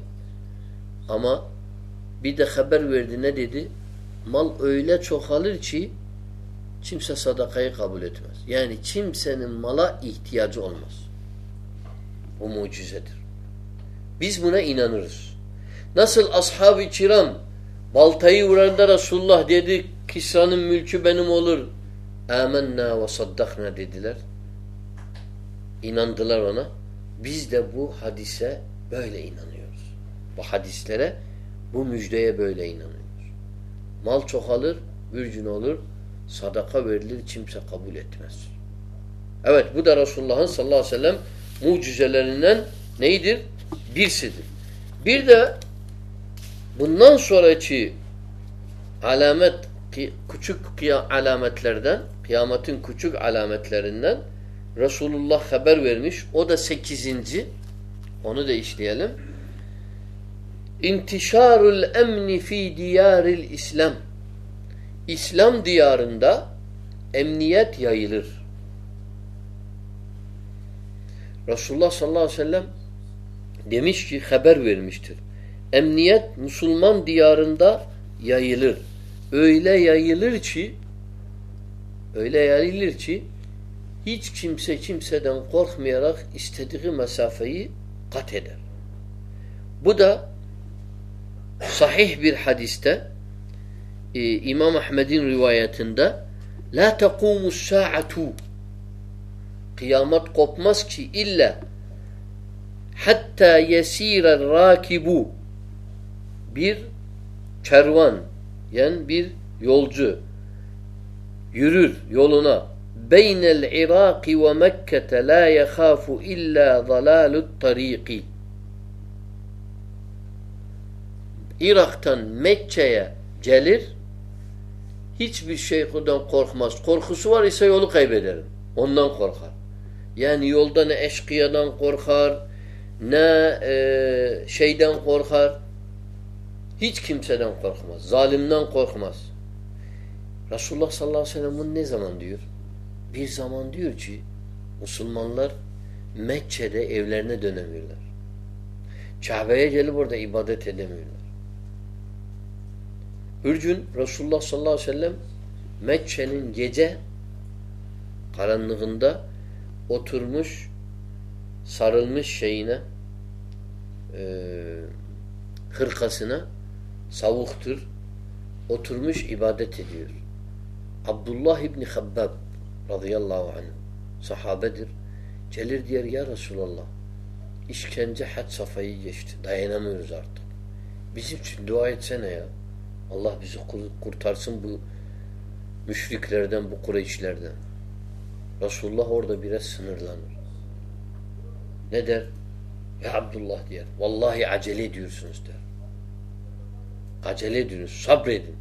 Ama bir de haber verdi ne dedi? Mal öyle çoğalır ki kimse sadakayı kabul etmez. Yani kimsenin mala ihtiyacı olmaz. Bu mucizedir. Biz buna inanırız. Nasıl ashab-ı kiram baltayı vuranda Resulullah dedi ki Kisra'nın mülkü benim olur. Âmennâ ve saddakna dediler. İnandılar ona. Biz de bu hadise böyle inanıyoruz. Bu hadislere, bu müjdeye böyle inanıyoruz. Mal çoğalır, virgin olur, sadaka verilir, kimse kabul etmez. Evet bu da Resulullah'ın sallallahu aleyhi ve sellem mucizelerinden neydir? Birsidir. Bir de bundan sonraki alamet küçük alametlerden kıyametin küçük alametlerinden Resulullah haber vermiş. O da sekizinci. Onu da işleyelim. İntişarul emni fi diyaril İslam. İslam diyarında emniyet yayılır. Resulullah sallallahu aleyhi ve sellem demiş ki haber vermiştir. Emniyet Müslüman diyarında yayılır. Öyle yayılır ki öyle yayılır ki hiç kimse kimseden korkmayarak istediği mesafeyi kat eder. Bu da sahih bir hadiste e, İmam Ahmed'in rivayetinde La tekumus sa'atu Kıyamet kopmaz ki illa hatta yesire rakibu bir kervan yani bir yolcu yürür yoluna Iraki ve Mekke'te la yekhafu illa zalalut tariki Irak'tan Mekke'ye gelir hiçbir şeyden korkmaz. Korkusu var ise yolu kaybederim. Ondan korkar. Yani yolda ne eşkıyadan korkar, ne e, şeyden korkar. Hiç kimseden korkmaz. Zalimden korkmaz. Resulullah sallallahu aleyhi ve sellem bunu ne zaman diyor? Bir zaman diyor ki Müslümanlar Mekke'de evlerine dönemiyorlar. Kabe'ye gelip orada ibadet edemiyorlar. Bir gün Resulullah sallallahu aleyhi ve sellem Mekke'nin gece karanlığında oturmuş sarılmış şeyine e, hırkasına savuktur oturmuş ibadet ediyor. Abdullah İbni Habbab radıyallahu anh sahabedir. Gelir diyor ya Resulallah işkence had safayı geçti. Dayanamıyoruz artık. Bizim için dua etsene ya. Allah bizi kurtarsın bu müşriklerden, bu Kureyşlerden. Resulullah orada biraz sınırlanır. Ne der? Ya Abdullah diyor. Vallahi acele ediyorsunuz der. Acele ediyorsunuz. Sabredin.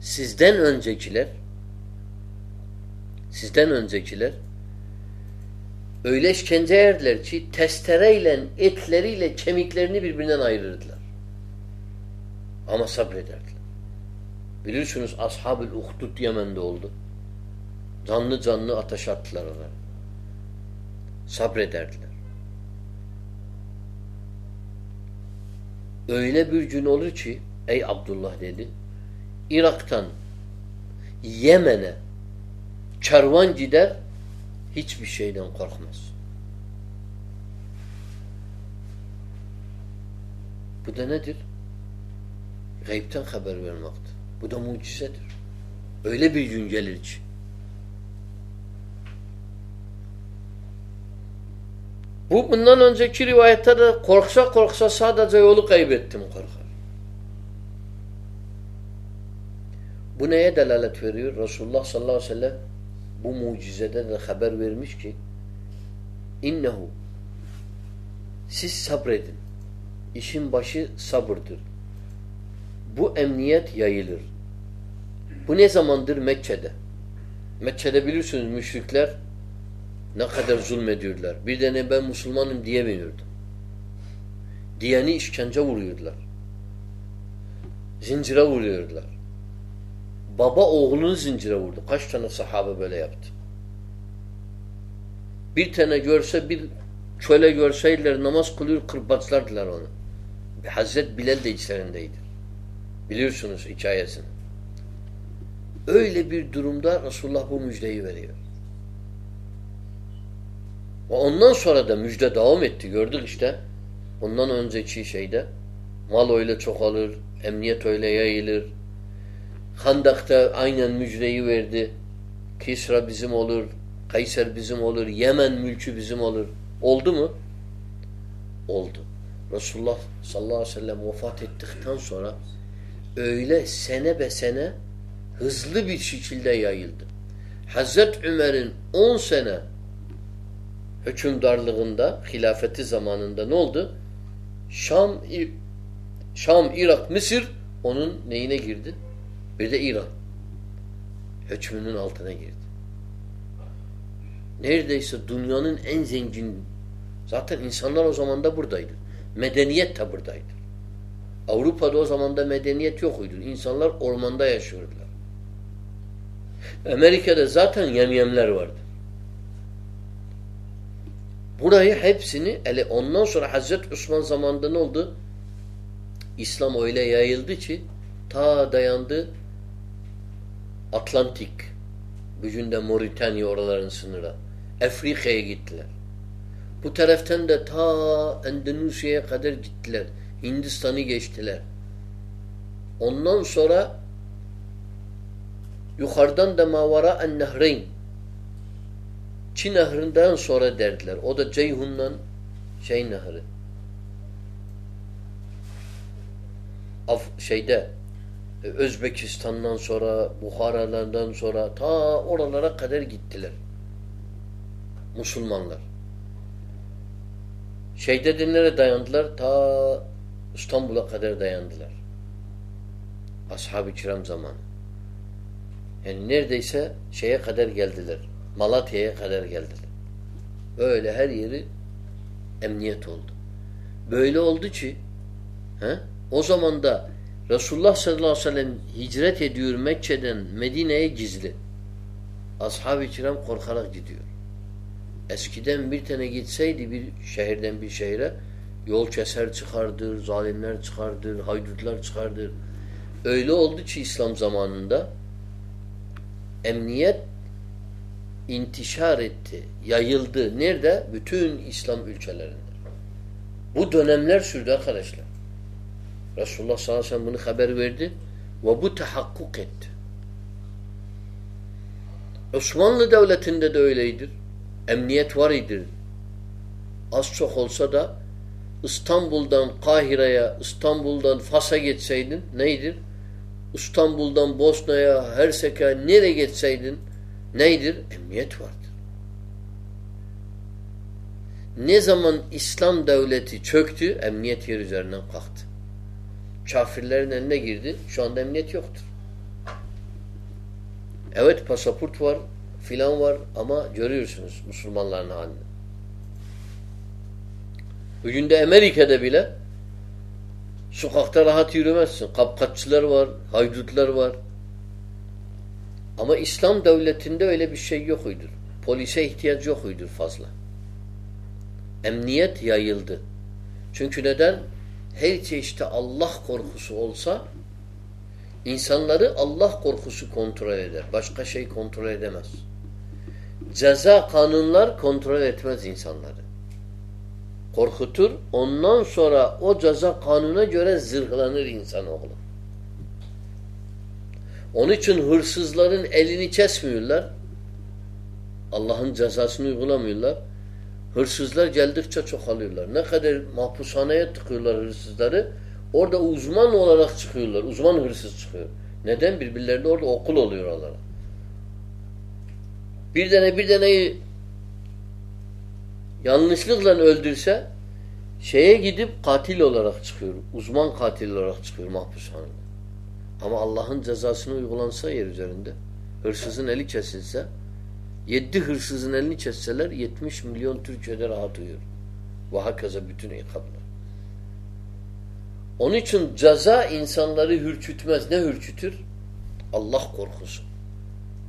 Sizden öncekiler sizden öncekiler öyle işkence erdiler ki testereyle, etleriyle kemiklerini birbirinden ayırırdılar. Ama sabrederdiler. Bilirsiniz Ashab-ül Uhdud Yemen'de oldu. Canlı canlı ateş attılar ona. Sabrederdiler. Öyle bir gün olur ki ey Abdullah dedi Irak'tan Yemen'e kervan gider hiçbir şeyden korkmaz. Bu da nedir? Gaybten haber vermektir. Bu da mucizedir. Öyle bir gün gelir ki. Bu bundan önceki rivayette de korksa korksa sadece yolu kaybettim korkar. Bu neye delalet veriyor? Resulullah sallallahu aleyhi ve sellem bu mucizede de haber vermiş ki innehu siz sabredin. İşin başı sabırdır. Bu emniyet yayılır. Bu ne zamandır? Mekke'de. Mekke'de bilirsiniz müşrikler ne kadar zulmediyorlar. Bir tane ben Müslümanım diyemiyordum. Diyeni işkence vuruyorlar. Zincire vuruyorlar. Baba oğlunu zincire vurdu. Kaç tane sahabe böyle yaptı. Bir tane görse bir çöle görseydiler namaz kılıyor kırbaçlardılar onu. Hazret Bilal de içlerindeydi. Biliyorsunuz hikayesini. Öyle bir durumda Resulullah bu müjdeyi veriyor. Ve ondan sonra da müjde devam etti. Gördük işte. Ondan önceki şeyde mal öyle çoğalır, emniyet öyle yayılır. Handak'ta aynen müjdeyi verdi. Kisra bizim olur, Kayser bizim olur, Yemen mülkü bizim olur. Oldu mu? Oldu. Resulullah sallallahu aleyhi ve sellem vefat ettikten sonra öyle sene be sene hızlı bir şekilde yayıldı. Hazret Ömer'in 10 sene hükümdarlığında, hilafeti zamanında ne oldu? Şam, Şam, Irak, Mısır onun neyine girdi? Bir de İran. Hükmünün altına girdi. Neredeyse dünyanın en zengin zaten insanlar o zaman da buradaydı. Medeniyet de buradaydı. Avrupa'da o zaman da medeniyet yokuydu. İnsanlar ormanda yaşıyordular. Amerika'da zaten yemyemler vardı. Burayı hepsini ele ondan sonra Hazreti Osman zamanında ne oldu? İslam öyle yayıldı ki ta dayandı Atlantik gücünde Moritanya oraların sınırı. Afrika'ya gittiler. Bu taraftan da ta Endonezya'ya kadar gittiler. Hindistan'ı geçtiler. Ondan sonra yukarıdan da Mavara en-Nehreyn Çin nehrinden sonra derdiler. O da Ceyhun'dan şey nehri. Af, şeyde Özbekistan'dan sonra Buharalardan sonra ta oralara kadar gittiler. Müslümanlar. Şeyde dinlere dayandılar ta İstanbul'a kadar dayandılar. Ashab-ı kiram zamanı. Yani neredeyse şeye kadar geldiler. Malatya'ya kadar geldiler. Böyle her yeri emniyet oldu. Böyle oldu ki he, o zaman da Resulullah sallallahu aleyhi ve sellem hicret ediyor Mekke'den Medine'ye gizli. Ashab-ı kiram korkarak gidiyor. Eskiden bir tane gitseydi bir şehirden bir şehre yol keser çıkardır, zalimler çıkardır, haydutlar çıkardır. Öyle oldu ki İslam zamanında emniyet intişar etti, yayıldı. Nerede? Bütün İslam ülkelerinde. Bu dönemler sürdü arkadaşlar. Resulullah sallallahu aleyhi ve sellem bunu haber verdi ve bu tahakkuk etti. Osmanlı Devleti'nde de öyledir. Emniyet var idir. Az çok olsa da İstanbul'dan Kahire'ye, İstanbul'dan Fas'a geçseydin neydir? İstanbul'dan Bosna'ya, Hersek'e nereye geçseydin neydir? Emniyet vardır. Ne zaman İslam devleti çöktü, emniyet yer üzerinden kalktı. Kafirlerin eline girdi, şu anda emniyet yoktur. Evet pasaport var, filan var ama görüyorsunuz Müslümanların halini. Bugün de Amerika'da bile sokakta rahat yürümezsin. Kapkaççılar var, haydutlar var. Ama İslam devletinde öyle bir şey yok uydur. Polise ihtiyaç yok uydur fazla. Emniyet yayıldı. Çünkü neden? Her çeşitli Allah korkusu olsa insanları Allah korkusu kontrol eder. Başka şey kontrol edemez. Ceza kanunlar kontrol etmez insanları. Korkutur. Ondan sonra o ceza kanuna göre zırhlanır insanoğlu. Onun için hırsızların elini kesmiyorlar. Allah'ın cezasını uygulamıyorlar. Hırsızlar geldikçe çoğalıyorlar. Ne kadar mahpushaneye tıkıyorlar hırsızları. Orada uzman olarak çıkıyorlar. Uzman hırsız çıkıyor. Neden? Birbirlerinde orada okul oluyor onlara. Bir tane bir taneyi yanlışlıkla öldürse şeye gidip katil olarak çıkıyor. Uzman katil olarak çıkıyor mahpushanede. Ama Allah'ın cezasını uygulansa yer üzerinde hırsızın eli kesilse yedi hırsızın elini kesseler 70 milyon Türkiye'de rahat uyuyor. Ve hakaza bütün ikablar. Onun için ceza insanları hürçütmez. Ne hürçütür? Allah korkusu.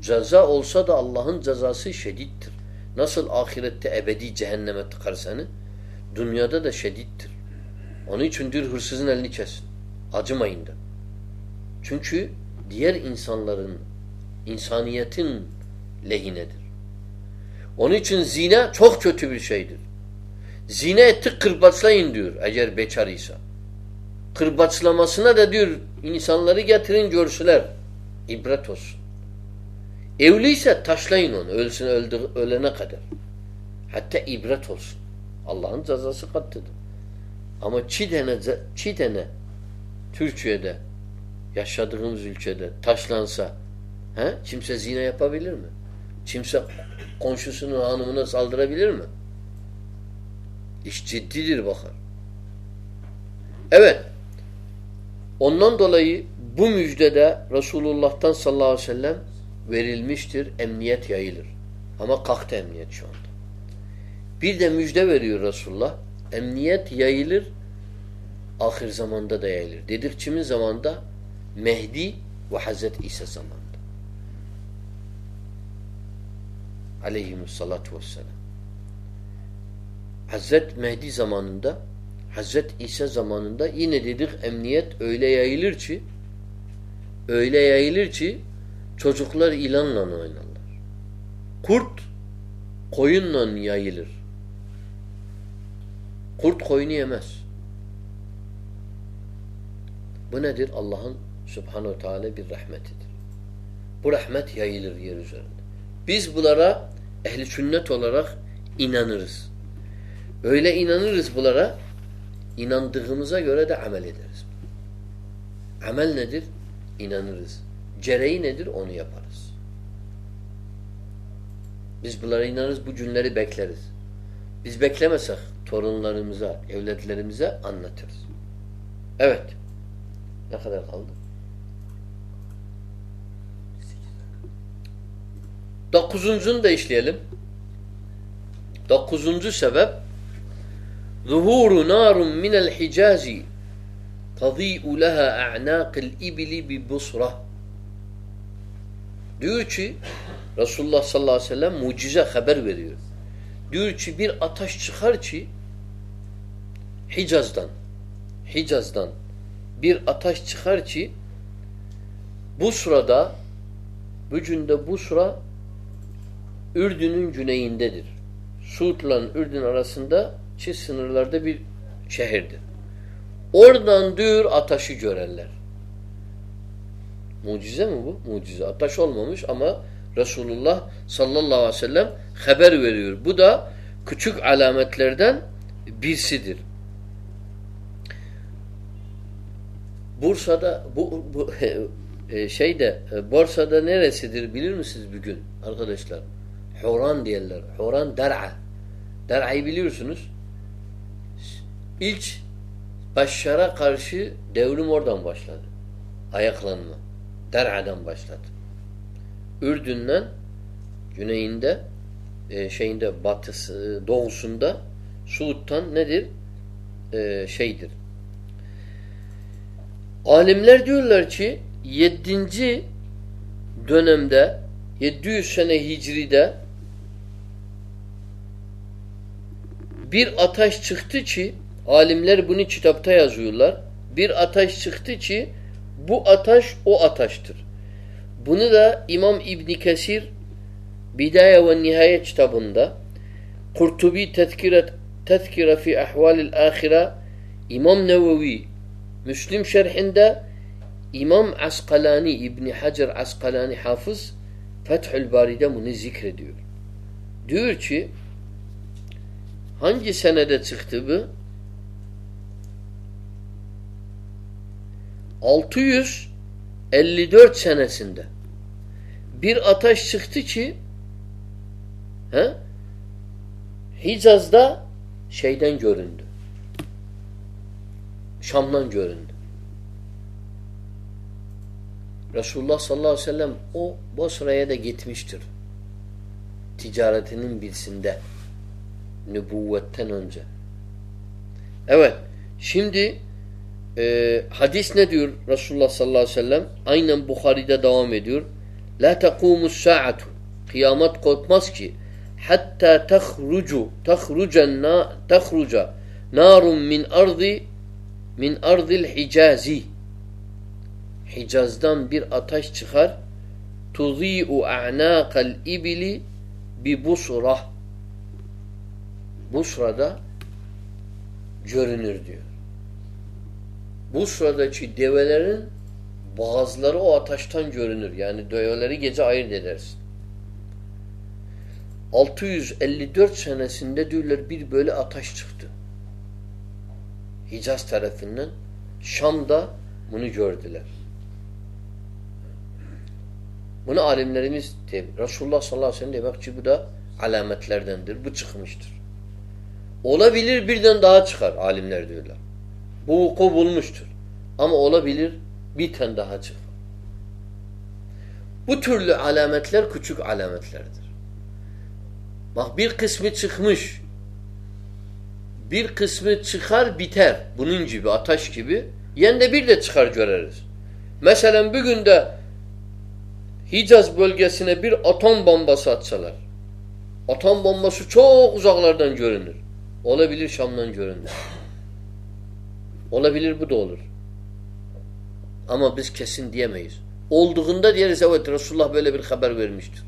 Ceza olsa da Allah'ın cezası şedittir. Nasıl ahirette ebedi cehenneme tıkar seni? Dünyada da şedittir. Onun için diyor hırsızın elini kesin. Acımayın da. Çünkü diğer insanların, insaniyetin lehinedir. Onun için zina çok kötü bir şeydir. Zina etti kırbaçlayın diyor eğer bekarıysa. Kırbaçlamasına da diyor insanları getirin görsüler. İbret olsun. Evliyse taşlayın onu. Ölsün öldü, ölene kadar. Hatta ibret olsun. Allah'ın cezası kattıdır. Ama çidene, çidene Türkiye'de yaşadığımız ülkede taşlansa he, kimse zina yapabilir mi? Kimse komşusunun hanımına saldırabilir mi? İş ciddidir bakar. Evet. Ondan dolayı bu müjdede Resulullah'tan sallallahu aleyhi ve sellem verilmiştir. Emniyet yayılır. Ama kalktı emniyet şu anda. Bir de müjde veriyor Resulullah. Emniyet yayılır. Ahir zamanda da yayılır. Dedik kimin zamanda? Mehdi ve Hazreti İsa zamanında. Aleyhimussalatu vesselam. Hazret Mehdi zamanında Hazret İsa zamanında yine dedik emniyet öyle yayılır ki öyle yayılır ki çocuklar ilanla oynarlar. Kurt koyunla yayılır. Kurt koyunu yemez. Bu nedir? Allah'ın subhanehu teala bir rahmetidir. Bu rahmet yayılır yer üzerinde. Biz bunlara ehli sünnet olarak inanırız. Öyle inanırız bunlara inandığımıza göre de amel ederiz. Amel nedir? İnanırız. Cereyi nedir? Onu yaparız. Biz bunlara inanırız, bu günleri bekleriz. Biz beklemesek torunlarımıza, evlatlarımıza anlatırız. Evet. Ne kadar kaldı? Dokuzuncunu da işleyelim. Dokuzuncu sebep Zuhuru narun minel hicazi tadî'u leha a'nâkil ibili bi busra Diyor ki Resulullah sallallahu aleyhi ve sellem mucize haber veriyor. Diyor ki bir ateş çıkar ki Hicaz'dan Hicaz'dan bir ateş çıkar ki bu sırada bugün bu sıra Ürdün'ün güneyindedir. Suud'la Ürdün arasında çi sınırlarda bir şehirdir. Oradan diyor ateşi görerler. Mucize mi bu? Mucize. Ateş olmamış ama Resulullah sallallahu aleyhi ve sellem haber veriyor. Bu da küçük alametlerden birisidir. Bursa'da bu, bu <laughs> e, şeyde e, borsada neresidir bilir misiniz bugün arkadaşlar? Huran diyorlar. Huran Der'a. Der'a'yı biliyorsunuz. İlk Başşar'a karşı devrim oradan başladı. Ayaklanma. Der'a'dan başladı. Ürdün'den güneyinde e, şeyinde batısı, doğusunda Suud'dan nedir? E, şeydir. Alimler diyorlar ki 7. dönemde 700 sene Hicri'de bir ateş çıktı ki alimler bunu kitapta yazıyorlar. Bir ateş çıktı ki bu ateş o ateştir. Bunu da İmam İbni Kesir Bidaye ve Nihayet kitabında Kurtubi Tezkire, tezkire fi ahvalil ahire İmam Nevevi Müslim şerhinde İmam Askalani İbni Hacer Askalani hafız Fethül Bari'de bunu zikrediyor. Diyor ki hangi senede çıktı bu? 654 senesinde bir ateş çıktı ki he, Hicaz'da şeyden göründü. Şam'dan göründü. Resulullah sallallahu aleyhi ve sellem o Bosra'ya da gitmiştir. Ticaretinin birisinde. Nübüvvetten önce. Evet. Şimdi e, hadis ne diyor Resulullah sallallahu aleyhi ve sellem? Aynen Bukhari'de devam ediyor. La tekumus sa'atu. Kıyamet kopmaz ki hatta tahrucu tahrucen na tahruca narun min ardi min ardil hicazi Hicaz'dan bir ateş çıkar tuzi'u a'naqal ibili bi busra Busra'da görünür diyor. Busra'daki develerin Bazıları o ataştan görünür. Yani döyeleri gece ayırt edersin. 654 senesinde diyorlar bir böyle ataş çıktı. Hicaz tarafından. Şam'da bunu gördüler. Bunu alimlerimiz. Resulullah sallallahu aleyhi ve sellem demek ki bu da alametlerdendir. Bu çıkmıştır. Olabilir birden daha çıkar alimler diyorlar. Bu vuku bulmuştur. Ama olabilir bir tane daha çıkar. Bu türlü alametler küçük alametlerdir. Bak bir kısmı çıkmış. Bir kısmı çıkar biter. Bunun gibi, ataş gibi. Yende bir de çıkar göreriz. Mesela bugün de Hicaz bölgesine bir atom bombası atsalar. Atom bombası çok uzaklardan görünür. Olabilir Şam'dan görünür. Olabilir bu da olur. Ama biz kesin diyemeyiz. Olduğunda diyeriz evet Resulullah böyle bir haber vermiştir.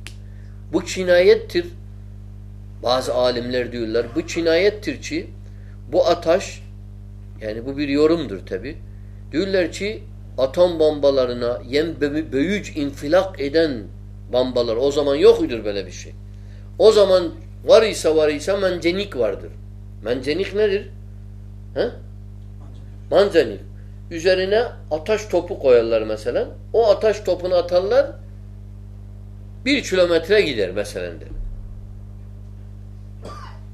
Bu kinayettir. Bazı alimler diyorlar bu kinayettir ki bu ataş yani bu bir yorumdur tabi. Diyorlar ki atom bombalarına yem büyük infilak eden bombalar o zaman yokuydur böyle bir şey. O zaman var ise var ise mencenik vardır. Mencenik nedir? He? Mancanik. Üzerine ataş topu koyarlar mesela. O ataş topunu atarlar bir kilometre gider mesela.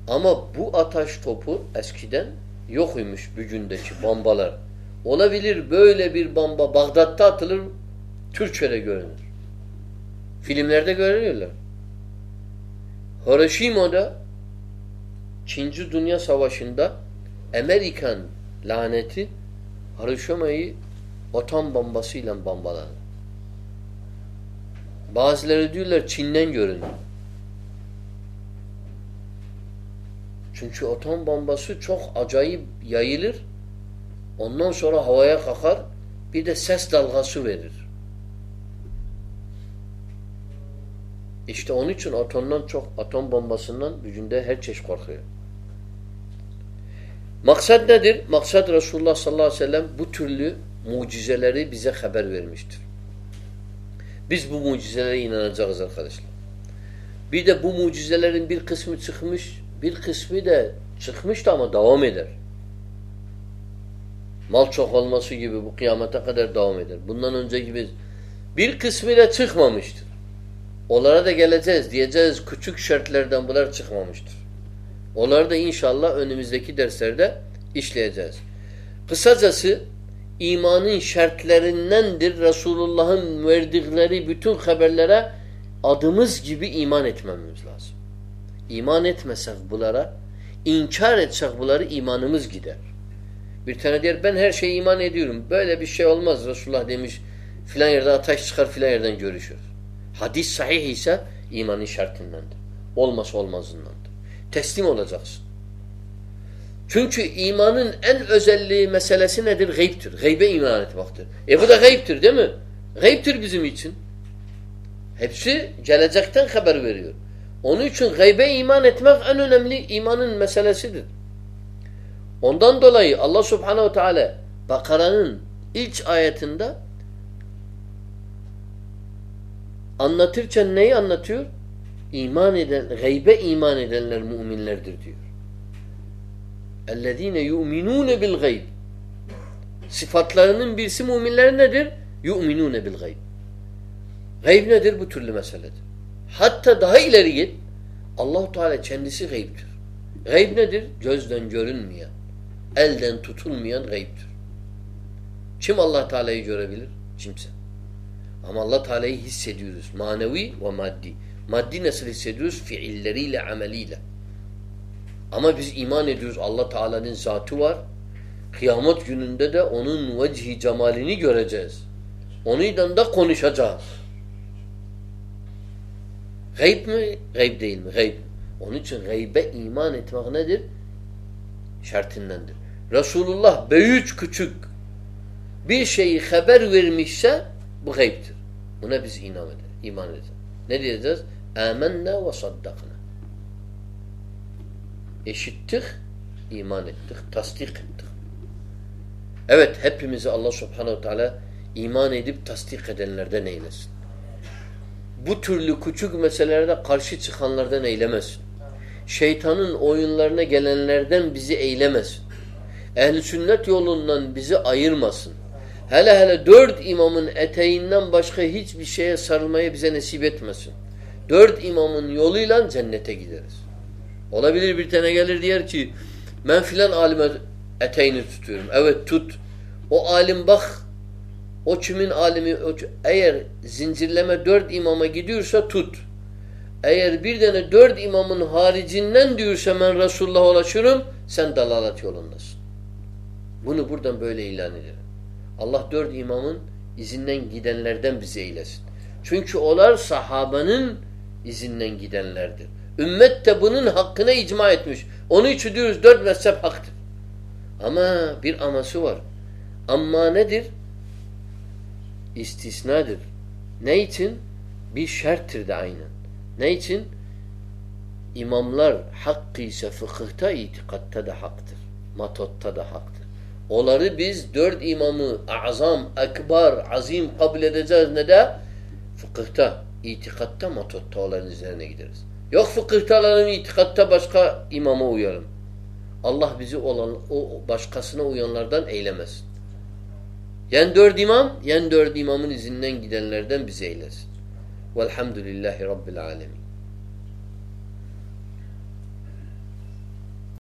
Ama bu ataş topu eskiden yokuymuş bugündeki bombalar. Olabilir böyle bir bomba Bağdat'ta atılır Türkçe'de görünür. Filmlerde görüyorlar. Hiroşima'da İkinci Dünya Savaşı'nda Amerikan laneti Hiroşima'yı atom bombasıyla bombaladı. Bazıları diyorlar Çin'den görünüyor. Çünkü atom bombası çok acayip yayılır. Ondan sonra havaya kalkar. Bir de ses dalgası verir. İşte onun için atomdan çok, atom bombasından gücünde her çeşit korkuyor. Maksat nedir? Maksat Resulullah sallallahu aleyhi ve sellem bu türlü mucizeleri bize haber vermiştir. Biz bu mucizelere inanacağız arkadaşlar. Bir de bu mucizelerin bir kısmı çıkmış, bir kısmı da çıkmıştı ama devam eder. Mal çok olması gibi bu kıyamete kadar devam eder. Bundan önce gibi bir kısmı da çıkmamıştır. Onlara da geleceğiz. Diyeceğiz küçük şartlardan bunlar çıkmamıştır. Onları da inşallah önümüzdeki derslerde işleyeceğiz. Kısacası imanın şartlarındandır Resulullah'ın verdikleri bütün haberlere adımız gibi iman etmemiz lazım. İman etmesek bunlara, inkar etsek bunları imanımız gider. Bir tane der ben her şeye iman ediyorum. Böyle bir şey olmaz. Resulullah demiş filan yerde ateş çıkar filan yerden görüşür. Hadis sahih ise imanın şartındandır. Olmasa olmazındandır. Teslim olacaksın. Çünkü imanın en özelliği meselesi nedir? Gayiptir. Gaybe iman etmektir. E bu da gayiptir değil mi? Gayiptir bizim için. Hepsi gelecekten haber veriyor. Onun için gaybe iman etmek en önemli imanın meselesidir. Ondan dolayı Allah subhanehu teala Bakara'nın ilk ayetinde anlatırken neyi anlatıyor? İman eden, gaybe iman edenler müminlerdir diyor. اَلَّذ۪ينَ يُؤْمِنُونَ بِالْغَيْبِ Sıfatlarının birisi müminler nedir? يُؤْمِنُونَ بِالْغَيْبِ Gayb nedir? Bu türlü meseledir. Hatta daha ileri git. Allahu Teala kendisi gaybtir. Gayb nedir? Gözden görünmeyen, elden tutulmayan gaybtir. Kim Allah Teala'yı görebilir? Kimse. Ama Allah Teala'yı hissediyoruz. Manevi ve maddi. Maddi nasıl hissediyoruz? Fiilleriyle, ameliyle. Ama biz iman ediyoruz Allah Teala'nın zatı var. Kıyamet gününde de onun vecihi cemalini göreceğiz. Onunla da konuşacağız. Gayb mi? Gayb değil mi? Gayb. Onun için gaybe iman etmek nedir? Şartındandır. Resulullah büyük küçük bir şeyi haber vermişse bu gaybtir. Buna biz iman ederiz. İman ederiz. Ne diyeceğiz? Âmennâ ve saddakna. Eşittik, iman ettik, tasdik ettik. Evet, hepimizi Allah subhanehu teala iman edip tasdik edenlerden eylesin. Bu türlü küçük meselelerde karşı çıkanlardan eylemesin. Şeytanın oyunlarına gelenlerden bizi eylemesin. Ehl-i sünnet yolundan bizi ayırmasın. Hele hele dört imamın eteğinden başka hiçbir şeye sarılmayı bize nasip etmesin. Dört imamın yoluyla cennete gideriz. Olabilir bir tane gelir diyer ki ben filan alime eteğini tutuyorum. Evet tut. O alim bak o kimin alimi o, eğer zincirleme dört imama gidiyorsa tut. Eğer bir tane dört imamın haricinden diyorsa ben Resulullah'a ulaşırım sen dalalet yolundasın. Bunu buradan böyle ilan ederim. Allah dört imamın izinden gidenlerden bizi eylesin. Çünkü onlar sahabanın izinden gidenlerdir. Ümmet de bunun hakkına icma etmiş. Onun için diyoruz dört mezhep haktır. Ama bir aması var. Ama nedir? İstisnadır. Ne için? Bir şerttir de aynen. Ne için? İmamlar hakkı ise fıkıhta, itikatta da haktır. Matotta da haktır. Onları biz dört imamı azam, ekbar, azim kabul edeceğiz ne de? Fıkıhta, itikatta, matotta onların üzerine gideriz. Yok fıkıhta alalım, itikatta başka imama uyalım. Allah bizi olan o başkasına uyanlardan eylemesin. Yen dört imam, yen dört imamın izinden gidenlerden bizi eylesin. Velhamdülillahi Rabbil alemin.